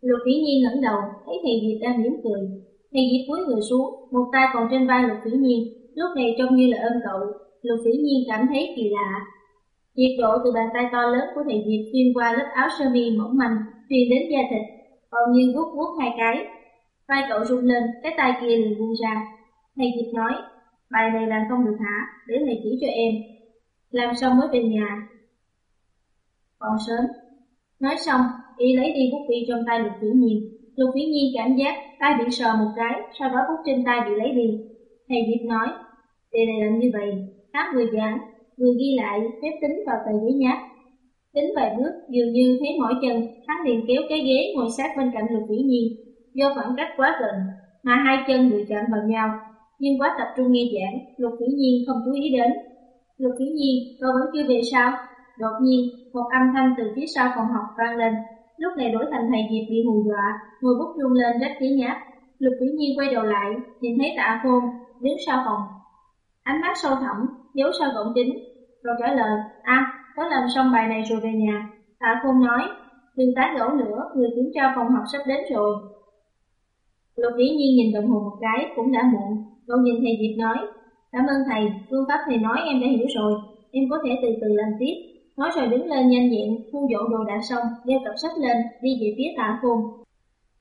Lục Vĩ Nhiên ngẩng đầu, thấy thầy Diệp đang mỉm cười. Thầy Diệp cúi người xuống, một tay còn trên vai Lục Vĩ Nhiên, lúc này trông như là ôm cậu. Lục Vĩ Nhiên cảm thấy kỳ lạ. Nhiệt độ từ bàn tay to lớn của thầy Diệp xuyên qua lớp áo sơ mi mỏng manh, truyền đến da thịt, còn nhiên vuốt vuốt hai cái. Vai cậu rung lên, cái tay kia liền buông ra. Thầy Diệp nói, bài này làm không được hả, để thầy chỉ cho em. Làm xong mới về nhà. Còn sớm. Nói xong, y lấy đi bút bi trong tay Lục Vĩ Nhiên. Lục Vĩ Nhiên cảm giác tay bị sờ một cái, sau đó bút trên tay bị lấy đi. Thầy Diệp nói, đề này làm như vậy, khác người giảng, vừa ghi lại phép tính vào tờ giấy nháp. Tính vài bước, dường như thấy mỏi chân, hắn liền kéo cái ghế ngồi sát bên cạnh Lục Vĩ Nhiên. Do khoảng cách quá gần, mà hai chân bị chạm vào nhau, nhưng quá tập trung nghe giảng, Lục Vĩ Nhiên không chú ý đến. Lục Vĩ Nhiên, cậu vẫn chưa về sao? Đột nhiên, một âm thanh từ phía sau phòng học vang lên, lúc này đổi thành thầy Diệp bị hù dọa, ngồi bút run lên rất giấy nháp. Lục Vĩ Nhiên quay đầu lại, nhìn thấy tạ khôn, đứng sau phòng. Ánh mắt sâu thẳm, giấu sau gọng kính, rồi trả lời, a có làm xong bài này rồi về nhà. Tạ khôn nói, đừng tán gẫu nữa, người kiểm tra phòng học sắp đến rồi. Lục dĩ Nhiên nhìn đồng hồ một cái, cũng đã muộn, cậu nhìn thầy Diệp nói, cảm ơn thầy, phương pháp thầy nói em đã hiểu rồi, em có thể từ từ làm tiếp. Nói rồi đứng lên nhanh nhẹn, thu dọn đồ đã xong, đeo cặp sách lên, đi về phía tạ khôn.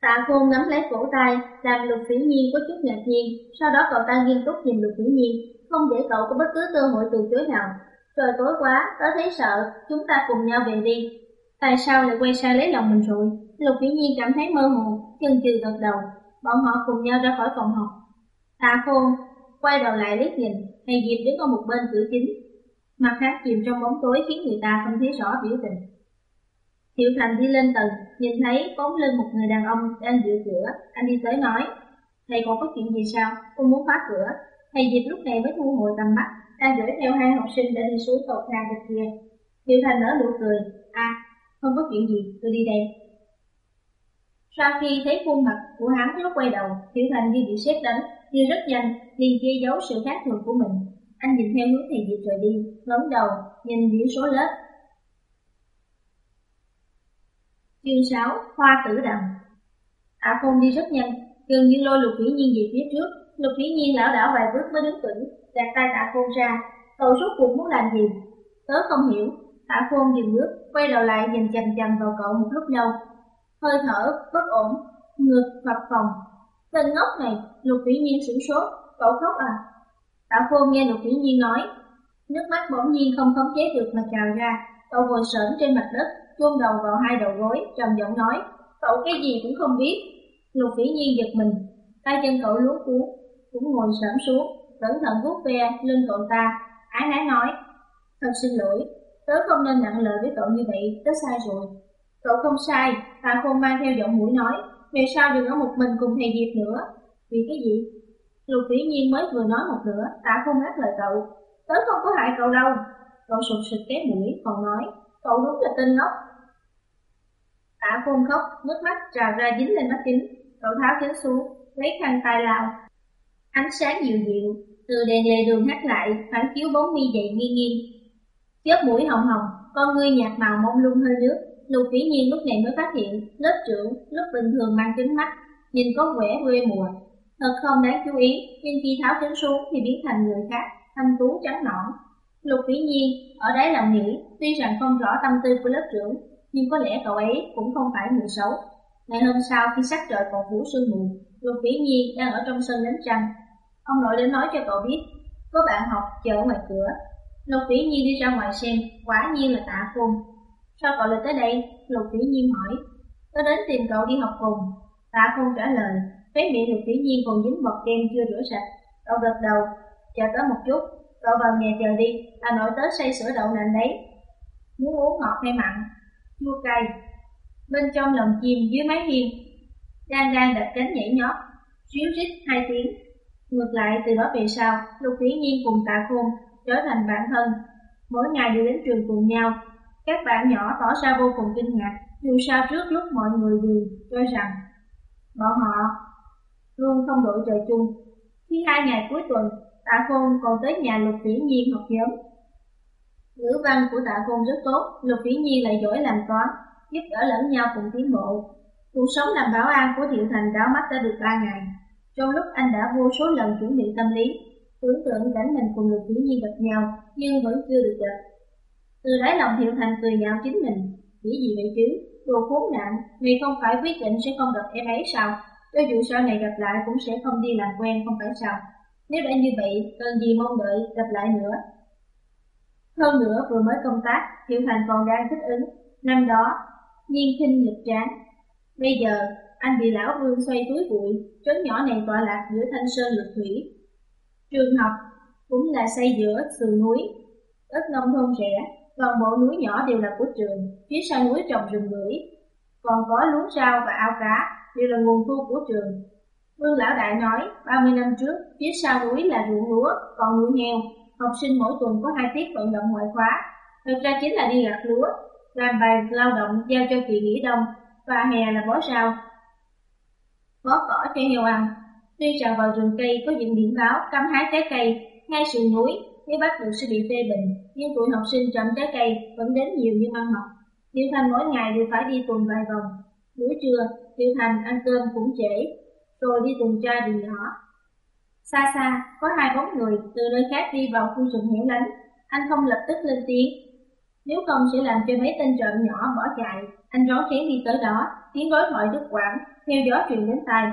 Tạ khôn nắm lấy cổ tay, làm lục phỉ nhiên có chút ngạc nhiên, sau đó cậu ta nghiêm túc nhìn lục phỉ nhiên, không để cậu có bất cứ cơ hội từ chối nào. Trời tối quá, tớ thấy sợ, chúng ta cùng nhau về đi. Tại sao lại quay sang lấy lòng mình rồi? Lục Vĩ nhiên cảm thấy mơ hồ, chân chừ gật đầu, bọn họ cùng nhau ra khỏi phòng học. Tạ khôn quay đầu lại liếc nhìn, thầy Diệp đứng ở một bên cửa chính, mặt khác chìm trong bóng tối khiến người ta không thấy rõ biểu tình. Tiểu Thành đi lên tầng, nhìn thấy bóng lưng một người đàn ông đang giữ cửa, anh đi tới nói, thầy còn có chuyện gì sao, tôi muốn phá cửa. Thầy Diệp lúc này mới thu hồi tầm mắt, đang đuổi theo hai học sinh đã đi xuống cầu thang bên kia. Thiệu Thành nở nụ cười, à, không có chuyện gì, tôi đi đây. Sau khi thấy khuôn mặt của hắn lúc quay đầu, Tiểu Thành như bị sét đánh, đi rất nhanh, liền che giấu sự khác thường của mình. Anh nhìn theo hướng thầy Diệp rời đi, ngẩng đầu, nhìn biển số lớp. Chương 6, Hoa tử Đằng. Ả à đi rất nhanh, gần như lôi lục vĩ nhiên về phía trước. Lục vĩ nhiên lão đảo vài bước mới đứng vững, đặt tay tạ khôn ra. Cậu rốt cuộc muốn làm gì? Tớ không hiểu. Tạ khôn dừng bước, quay đầu lại nhìn chằm chằm vào cậu một lúc lâu. Hơi thở, bất ổn, ngực phập phòng. Tên ngốc này, lục vĩ nhiên sửng sốt, cậu khóc à? Tạ Khôn nghe Lục Vĩ Nhiên nói, nước mắt bỗng nhiên không khống chế được mà trào ra, cậu ngồi sởn trên mặt đất, chôn đầu vào hai đầu gối, trầm giọng nói, cậu cái gì cũng không biết. Lục Vĩ Nhiên giật mình, tay chân cậu luống cuống, cũng ngồi sởm xuống, cẩn thận vuốt ve lưng cậu ta, ái ái nói, thật xin lỗi, tớ không nên nặng lời với cậu như vậy, tớ sai rồi. Cậu không sai, Tạ Khôn mang theo giọng mũi nói, về sau đừng ở một mình cùng thầy Diệp nữa. Vì cái gì? Lục Vĩ Nhiên mới vừa nói một nửa, tạ khôn ngắt lời cậu. Tớ không có hại cậu đâu. Cậu sụt sụt cái mũi, còn nói, cậu đúng là tên ngốc. Tạ khôn khóc, nước mắt trào ra dính lên mắt kính. Cậu tháo kính xuống, lấy khăn tay lao. Ánh sáng dịu dịu, từ đèn lề đường hắt lại, phản chiếu bóng mi dày nghiêng nghiêng. Chớp mũi hồng hồng, con ngươi nhạt màu mông lung hơi nước. Lục Vĩ Nhiên lúc này mới phát hiện, lớp trưởng, lúc bình thường mang kính mắt, nhìn có vẻ quê mùa, Thật không đáng chú ý, nhưng khi tháo kính xuống thì biến thành người khác, thanh tú trắng nõn. Lục Vĩ Nhiên ở đáy lòng nghĩ, tuy rằng không rõ tâm tư của lớp trưởng, nhưng có lẽ cậu ấy cũng không phải người xấu. Ngày hôm sau khi sắc trời còn phủ sương mù, Lục Vĩ Nhiên đang ở trong sân đánh trăng. Ông nội đến nói cho cậu biết, có bạn học chờ ở ngoài cửa. Lục Vĩ Nhiên đi ra ngoài xem, quả nhiên là tạ khôn. Sao cậu lại tới đây? Lục Vĩ Nhiên hỏi. Tôi đến tìm cậu đi học cùng. Tạ khôn trả lời, Khóe miệng Lục tỷ nhiên còn dính bọt kem chưa rửa sạch. Cậu gật đầu, chờ tới một chút, cậu vào nhà chờ đi, bà nội tới say sữa đậu nành đấy. Muốn uống ngọt hay mặn? Chua cay. Bên trong lồng chim dưới mái hiên, đang đang đập cánh nhảy nhót, xíu rít hai tiếng. Ngược lại từ đó về sau, Lục Vĩ Nhiên cùng Tạ Khôn trở thành bạn thân. Mỗi ngày đều đến trường cùng nhau. Các bạn nhỏ tỏ ra vô cùng kinh ngạc, dù sao trước lúc mọi người đều cho rằng bọn họ luôn không đội trời chung. Khi hai ngày cuối tuần, Tạ Khôn còn tới nhà Lục Vĩ Nhiên học nhóm. Ngữ văn của tạ khôn rất tốt, Lục Vĩ Nhiên lại giỏi làm toán, giúp đỡ lẫn nhau cùng tiến bộ. Cuộc sống làm bảo an của Thiệu Thành đáo mắt đã được ba ngày. Trong lúc anh đã vô số lần chuẩn bị tâm lý, tưởng tượng cảnh mình cùng Lục Vĩ Nhi gặp nhau, nhưng vẫn chưa được gặp. Từ đáy lòng Thiệu Thành cười nhạo chính mình, nghĩ gì vậy chứ, đồ khốn nạn, vì không phải quyết định sẽ không gặp em ấy sao? Cho dù sau này gặp lại cũng sẽ không đi làm quen không phải sao? Nếu đã như vậy, cần gì mong đợi gặp lại nữa. Hơn nữa vừa mới công tác, Thiệu Thành còn đang thích ứng. Năm đó, nhiên khinh lực tráng. Bây giờ, anh bị lão vương xoay túi bụi, trấn nhỏ này tọa lạc giữa thanh sơn lực thủy. Trường học cũng là xây giữa sườn núi, đất nông thôn rẻ, toàn bộ núi nhỏ đều là của trường, phía sau núi trồng rừng bưởi, còn có luống rau và ao cá đều là nguồn thu của trường. Vương Lão Đại nói, 30 năm trước, phía sau núi là ruộng lúa, còn nuôi heo, học sinh mỗi tuần có hai tiết vận động ngoại khóa. Thực ra chính là đi gặt lúa, làm bài lao động giao cho kỳ nghỉ đông, và hè là bó rau. Bó cỏ cho heo ăn. Tuy rằng vào rừng cây có những biển báo cấm hái trái cây, ngay sườn núi, nếu bắt được sẽ bị phê bình, nhưng tụi học sinh trộm trái cây vẫn đến nhiều như ăn học. Tiểu Thành mỗi ngày đều phải đi tuần vài vòng. Buổi trưa, Tiểu Thành ăn cơm cũng trễ, rồi đi tuần tra đường nhỏ. Xa xa, có hai bóng người từ nơi khác đi vào khu rừng hẻo lánh. Anh không lập tức lên tiếng. Nếu không sẽ làm cho mấy tên trộm nhỏ bỏ chạy. Anh rón rén đi tới đó, tiếng đối thoại đứt quãng, theo gió truyền đến tai.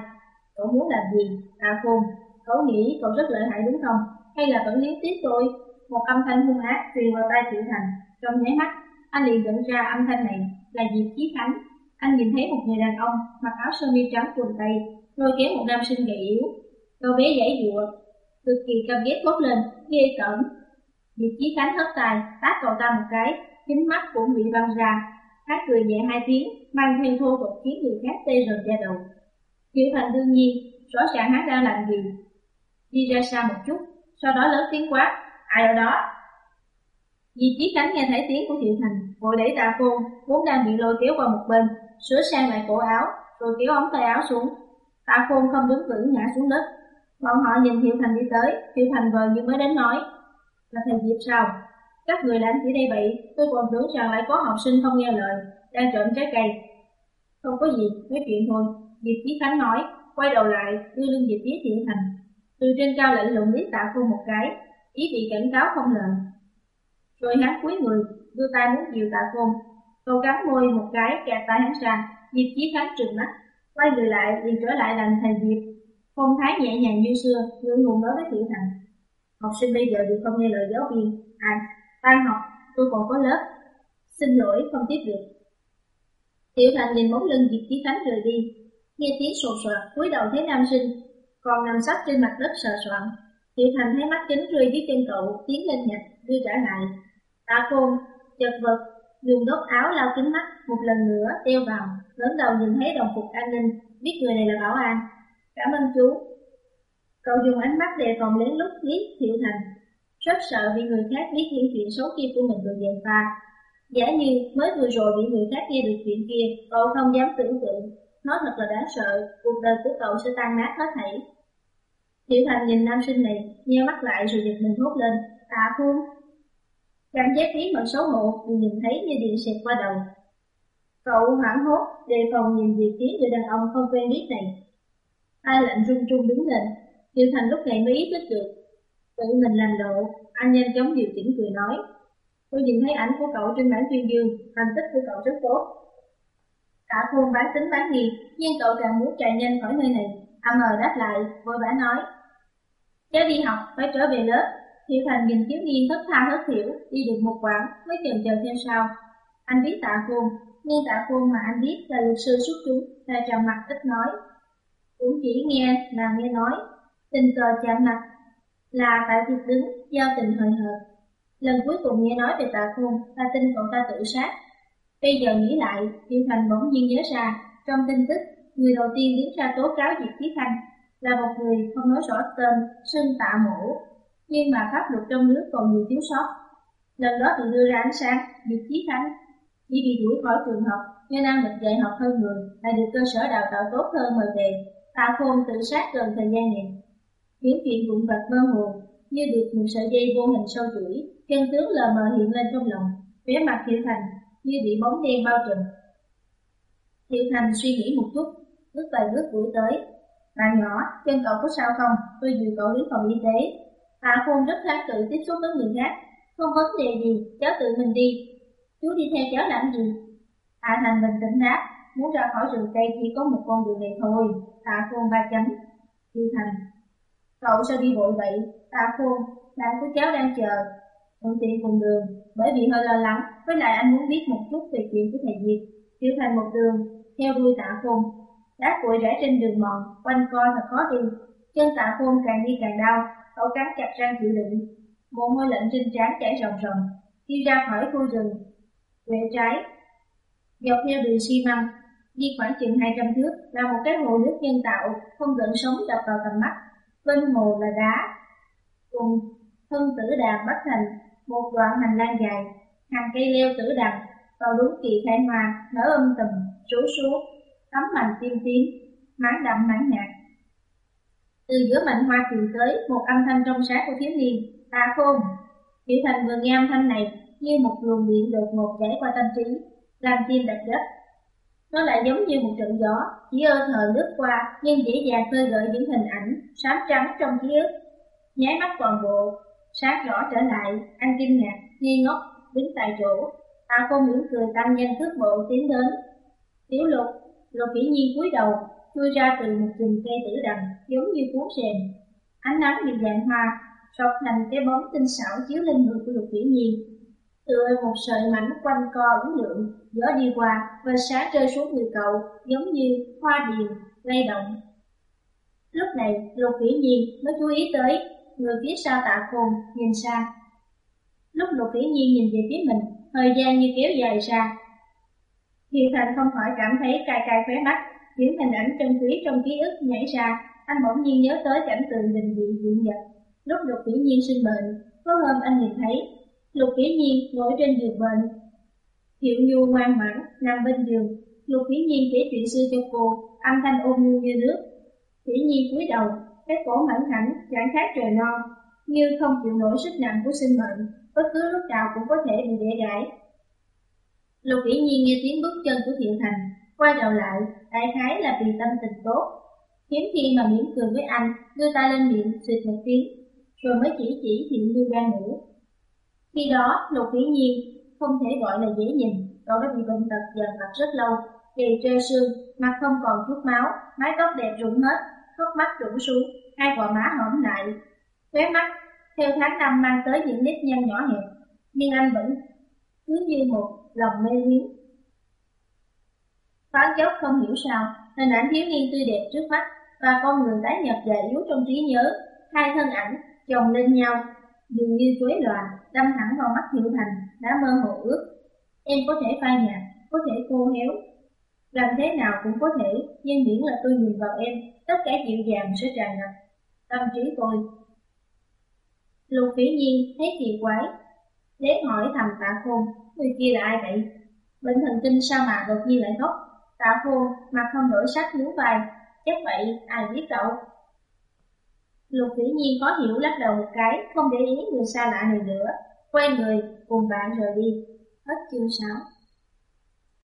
Cậu muốn làm gì? À Khôn, cậu nghĩ cậu rất lợi hại đúng không? Hay là vẫn liếm tiếc tôi? Một âm thanh hung ác truyền vào tai Triệu Thành. Trong nháy mắt, anh liền nhận ra âm thanh này là Diệp Chí Khánh. Anh nhìn thấy một người đàn ông mặc áo sơ mi trắng quần tây, lôi kéo một nam sinh gầy yếu. Cậu bé giải dụa, cực kỳ căm ghét bốc lên, ghê tởm. Diệp Chí Khánh hất tài, tát cậu ta một cái, kính mắt cũng bị văng ra. Hát cười nhẹ hai tiếng, mang theo thô tục khiến người khác tê rần da đầu. Triệu Thành đương nhiên, rõ ràng hắn đang làm gì. Đi ra xa một chút, sau đó lớn tiếng quát, ai ở đó? Diệp Chí Khánh nghe thấy tiếng của Thiệu Thành, vội đẩy tà côn, vốn đang bị lôi kéo qua một bên, sửa sang lại cổ áo, rồi kéo ống tay áo xuống. Tà côn không đứng vững ngã xuống đất. Bọn họ nhìn Thiệu Thành đi tới, Thiệu Thành vờ như mới đến nói, là thầy Diệp sao? Các người làm chỉ đây vậy, tôi còn tưởng rằng lại có học sinh không nghe lời, đang trộm trái cây. Không có gì, nói chuyện thôi, Diệp Chí Khánh nói, quay đầu lại, đưa lưng Diệp Chí Thiện Thành. Từ trên cao lạnh lùng liếc tạ cô một cái, ý bị cảnh cáo không lời. Rồi hắn cúi người, đưa tay muốn dìu tạ cô, Câu cắn môi một cái kẹt tay hắn ra, Diệp Chí Khánh trừng mắt, quay người lại liền trở lại làm thầy Diệp. Phong thái nhẹ nhàng như xưa, ngượng ngùng nói với Thiện Thành. Học sinh bây giờ đều không nghe lời giáo viên. À, tan học, tôi còn có lớp. Xin lỗi, không tiếp được. Tiểu Thành nhìn bóng lưng Diệp Chí Khánh rời đi, nghe tiếng sột soạt, cúi đầu thấy nam sinh, còn nằm sắp trên mặt đất sờ soạn. Tiểu Thành thấy mắt kính rơi dưới chân cậu, tiến lên nhặt, đưa trả lại. Tạ Khôn, chật vật, dùng góc áo lau kính mắt, một lần nữa đeo vào, lớn đầu nhìn thấy đồng phục an ninh, biết người này là bảo an. Cảm ơn chú. Cậu dùng ánh mắt đề phòng lén lút liếc Thiệu Thành, rất sợ bị người khác biết những chuyện xấu kia của mình rồi dèm pha. Giả như mới vừa rồi bị người khác nghe được chuyện kia, cậu không dám tưởng tượng. Nó thật là đáng sợ, cuộc đời của cậu sẽ tan nát hết thảy. Thiệu Thành nhìn nam sinh này, nheo mắt lại rồi giật mình hốt lên, tạ khuôn. Cảm giác bí mật xấu hổ vì nhìn thấy như điện xẹt qua đầu. Cậu hoảng hốt, đề phòng nhìn về phía người đàn ông không quen biết này. Ai lạnh run run đứng lên, Diệu Thành lúc này mới ý thức được. Tự mình làm lộ, anh nhanh chóng điều chỉnh cười nói. Tôi nhìn thấy ảnh của cậu trên bản tuyên dương, thành tích của cậu rất tốt. Tạ thôn bán tính bán nghi, nhưng cậu càng muốn chạy nhanh khỏi nơi này. Âm mờ đáp lại, vội vã nói. Cháu đi học, phải trở về lớp. Diệu Thành nhìn thiếu niên thất tha thất thiểu, đi được một quãng, mới chần chờ theo sau. Anh biết tạ Khôn, nhưng tạ Khôn mà anh biết là luật sư xuất chúng, là trầm mặt ít nói. Cũng chỉ nghe là nghe nói, tình cờ chạm mặt là tại việc đứng, giao tình hời hợt. Lần cuối cùng nghe nói về tạ Khôn ta tin cậu ta tự sát. Bây giờ nghĩ lại, Thiệu Thành bỗng nhiên nhớ ra, trong tin tức, người đầu tiên đứng ra tố cáo Diệp Chí Thanh là một người không nói rõ tên, sân tạ mổ, nhưng mà pháp luật trong nước còn nhiều thiếu sót. Lần đó bị đưa ra ánh sáng, Diệp Chí Thanh chỉ bị đuổi khỏi trường học, nên năng lực dạy học hơn người, lại được cơ sở đào tạo tốt hơn mời về. Tạ Khôn tự sát gần thời gian này. Những chuyện vụn vặt mơ hồ, như được một sợi dây vô hình sâu chuỗi, chân tướng lờ mờ hiện lên trong lòng, vẻ mặt Thiệu Thành như bị bóng đen bao trùm. Thiệu Thành suy nghĩ một chút, bước vài bước đuổi tới. Bạn nhỏ, chân cậu có sao không? Tôi dìu cậu đến phòng y tế. Tạ Khôn rất kháng cự tiếp xúc với người khác. Không vấn đề gì, cháu tự mình đi. Chú đi theo cháu làm gì? Hạ Thành bình tĩnh đáp, muốn ra khỏi rừng cây chỉ có một con đường này thôi. Tạ Khôn ba chấm. Thiệu Thành, cậu sao đi vội vậy? Tạ Khôn, bạn có cháu đang chờ. Thuận tiện cùng đường, bởi vì hơi lo lắng, với lại anh muốn biết một chút về chuyện của thầy Diệp. Tiểu Thành một đường, theo đuôi Tạ Khôn, Đá cuội rẽ trên đường mòn, quanh co thật khó đi. Chân tạ khôn càng đi càng đau, cậu cắn chặt răng chịu đựng. Mồ hôi lạnh trên trán chảy ròng ròng. Khi ra khỏi khu rừng, quẹo trái, dọc theo đường xi măng, đi khoảng chừng 200 thước là một cái hồ nước nhân tạo, không gần sống đập vào tầm mắt. Bên hồ là đá, cùng thân tử đàm bắt thành một đoạn hành lang dài, hàng cây leo tử đằng vào đúng kỳ khai hoa nở âm tùm, rủ xuống tấm mành tiên tiến, mãn đậm mãn nhạt. Từ giữa mảnh hoa truyền tới một âm thanh trong sáng của thiếu niên, ta khôn. Tiểu thành vừa nghe âm thanh này như một luồng điện đột ngột chảy qua tâm trí, làm tim đập gấp. Nó lại giống như một trận gió, chỉ ơ thờ lướt qua nhưng dễ dàng khơi gợi những hình ảnh xám trắng trong ký ức. Nháy mắt toàn bộ, sáng rõ trở lại, anh kinh ngạc, nghi ngốc, đứng tại chỗ. Ta cô mỉm cười tăng nhanh thước bộ tiến đến. Tiểu lục Lục Vĩ Nhiên cúi đầu, chui ra từ một chùm cây tử đằng giống như cuốn rèm. Ánh nắng bị dạng hoa, sọc thành cái bóng tinh xảo chiếu lên người của Lục Vĩ Nhiên. Tựa một sợi mảnh quanh co uốn lượn, gió đi qua và sáng rơi xuống người cậu giống như hoa điền lay động. Lúc này, Lục Vĩ Nhiên mới chú ý tới người phía sau tạ khôn nhìn xa. Lúc Lục Vĩ Nhiên nhìn về phía mình, thời gian như kéo dài ra, Thiệu Thành không khỏi cảm thấy cay cay khóe mắt, những hình ảnh trân quý trong ký ức nhảy ra, anh bỗng nhiên nhớ tới cảnh tượng bình dị diện nhật. Lúc Lục Vĩ Nhiên sinh bệnh, có hôm anh nhìn thấy Lục Vĩ Nhiên ngồi trên giường bệnh. Thiệu Nhu ngoan ngoãn nằm bên giường, Lục Vĩ Nhiên kể chuyện xưa cho cô, âm thanh ôn nhu như nước. Vĩ Nhiên cúi đầu, cái cổ mảnh khảnh chẳng khác trời non, như không chịu nổi sức nặng của sinh mệnh, bất cứ lúc nào cũng có thể bị đẻ gãy. Lục Vĩ Nhiên nghe tiếng bước chân của Thiệu Thành, quay đầu lại, đại khái là vì tâm tình tốt. Hiếm khi mà mỉm cười với anh, đưa tay lên miệng, xịt một tiếng, rồi mới chỉ chỉ Thiệu Nhu đang ngủ. Khi đó, Lục Vĩ Nhiên không thể gọi là dễ nhìn, cậu đã bị bệnh tật dần mặt rất lâu, gầy trơ xương, mặt không còn chút máu, mái tóc đẹp rụng hết, hốc mắt rụng xuống, hai gò má hõm lại, khóe mắt theo tháng năm mang tới những nếp nhăn nhỏ hẹp, nhưng anh vẫn cứ như một lòng mê luyến. Phán chốc không hiểu sao, hình ảnh thiếu niên tươi đẹp trước mắt và con người tái nhập và yếu trong trí nhớ, hai thân ảnh chồng lên nhau, dường như quế loạn, đâm thẳng vào mắt Hiệu Thành, đã mơ hồ ước. Em có thể phai nhạt, có thể khô héo, làm thế nào cũng có thể, nhưng miễn là tôi nhìn vào em, tất cả dịu dàng sẽ tràn ngập tâm trí tôi. Lục phỉ nhiên thấy kỳ quái, đến hỏi thầm tạ khôn, Người kia là ai vậy? Bệnh thần kinh sao mà đột nhiên lại khóc? Tạ khôn, mặt không đổi sắc nhún vai. Chắc vậy, ai biết cậu? Lục Vĩ Nhiên có hiểu lắc đầu một cái, không để ý người xa lạ này nữa. Quay người, cùng bạn rời đi. Hết chương 6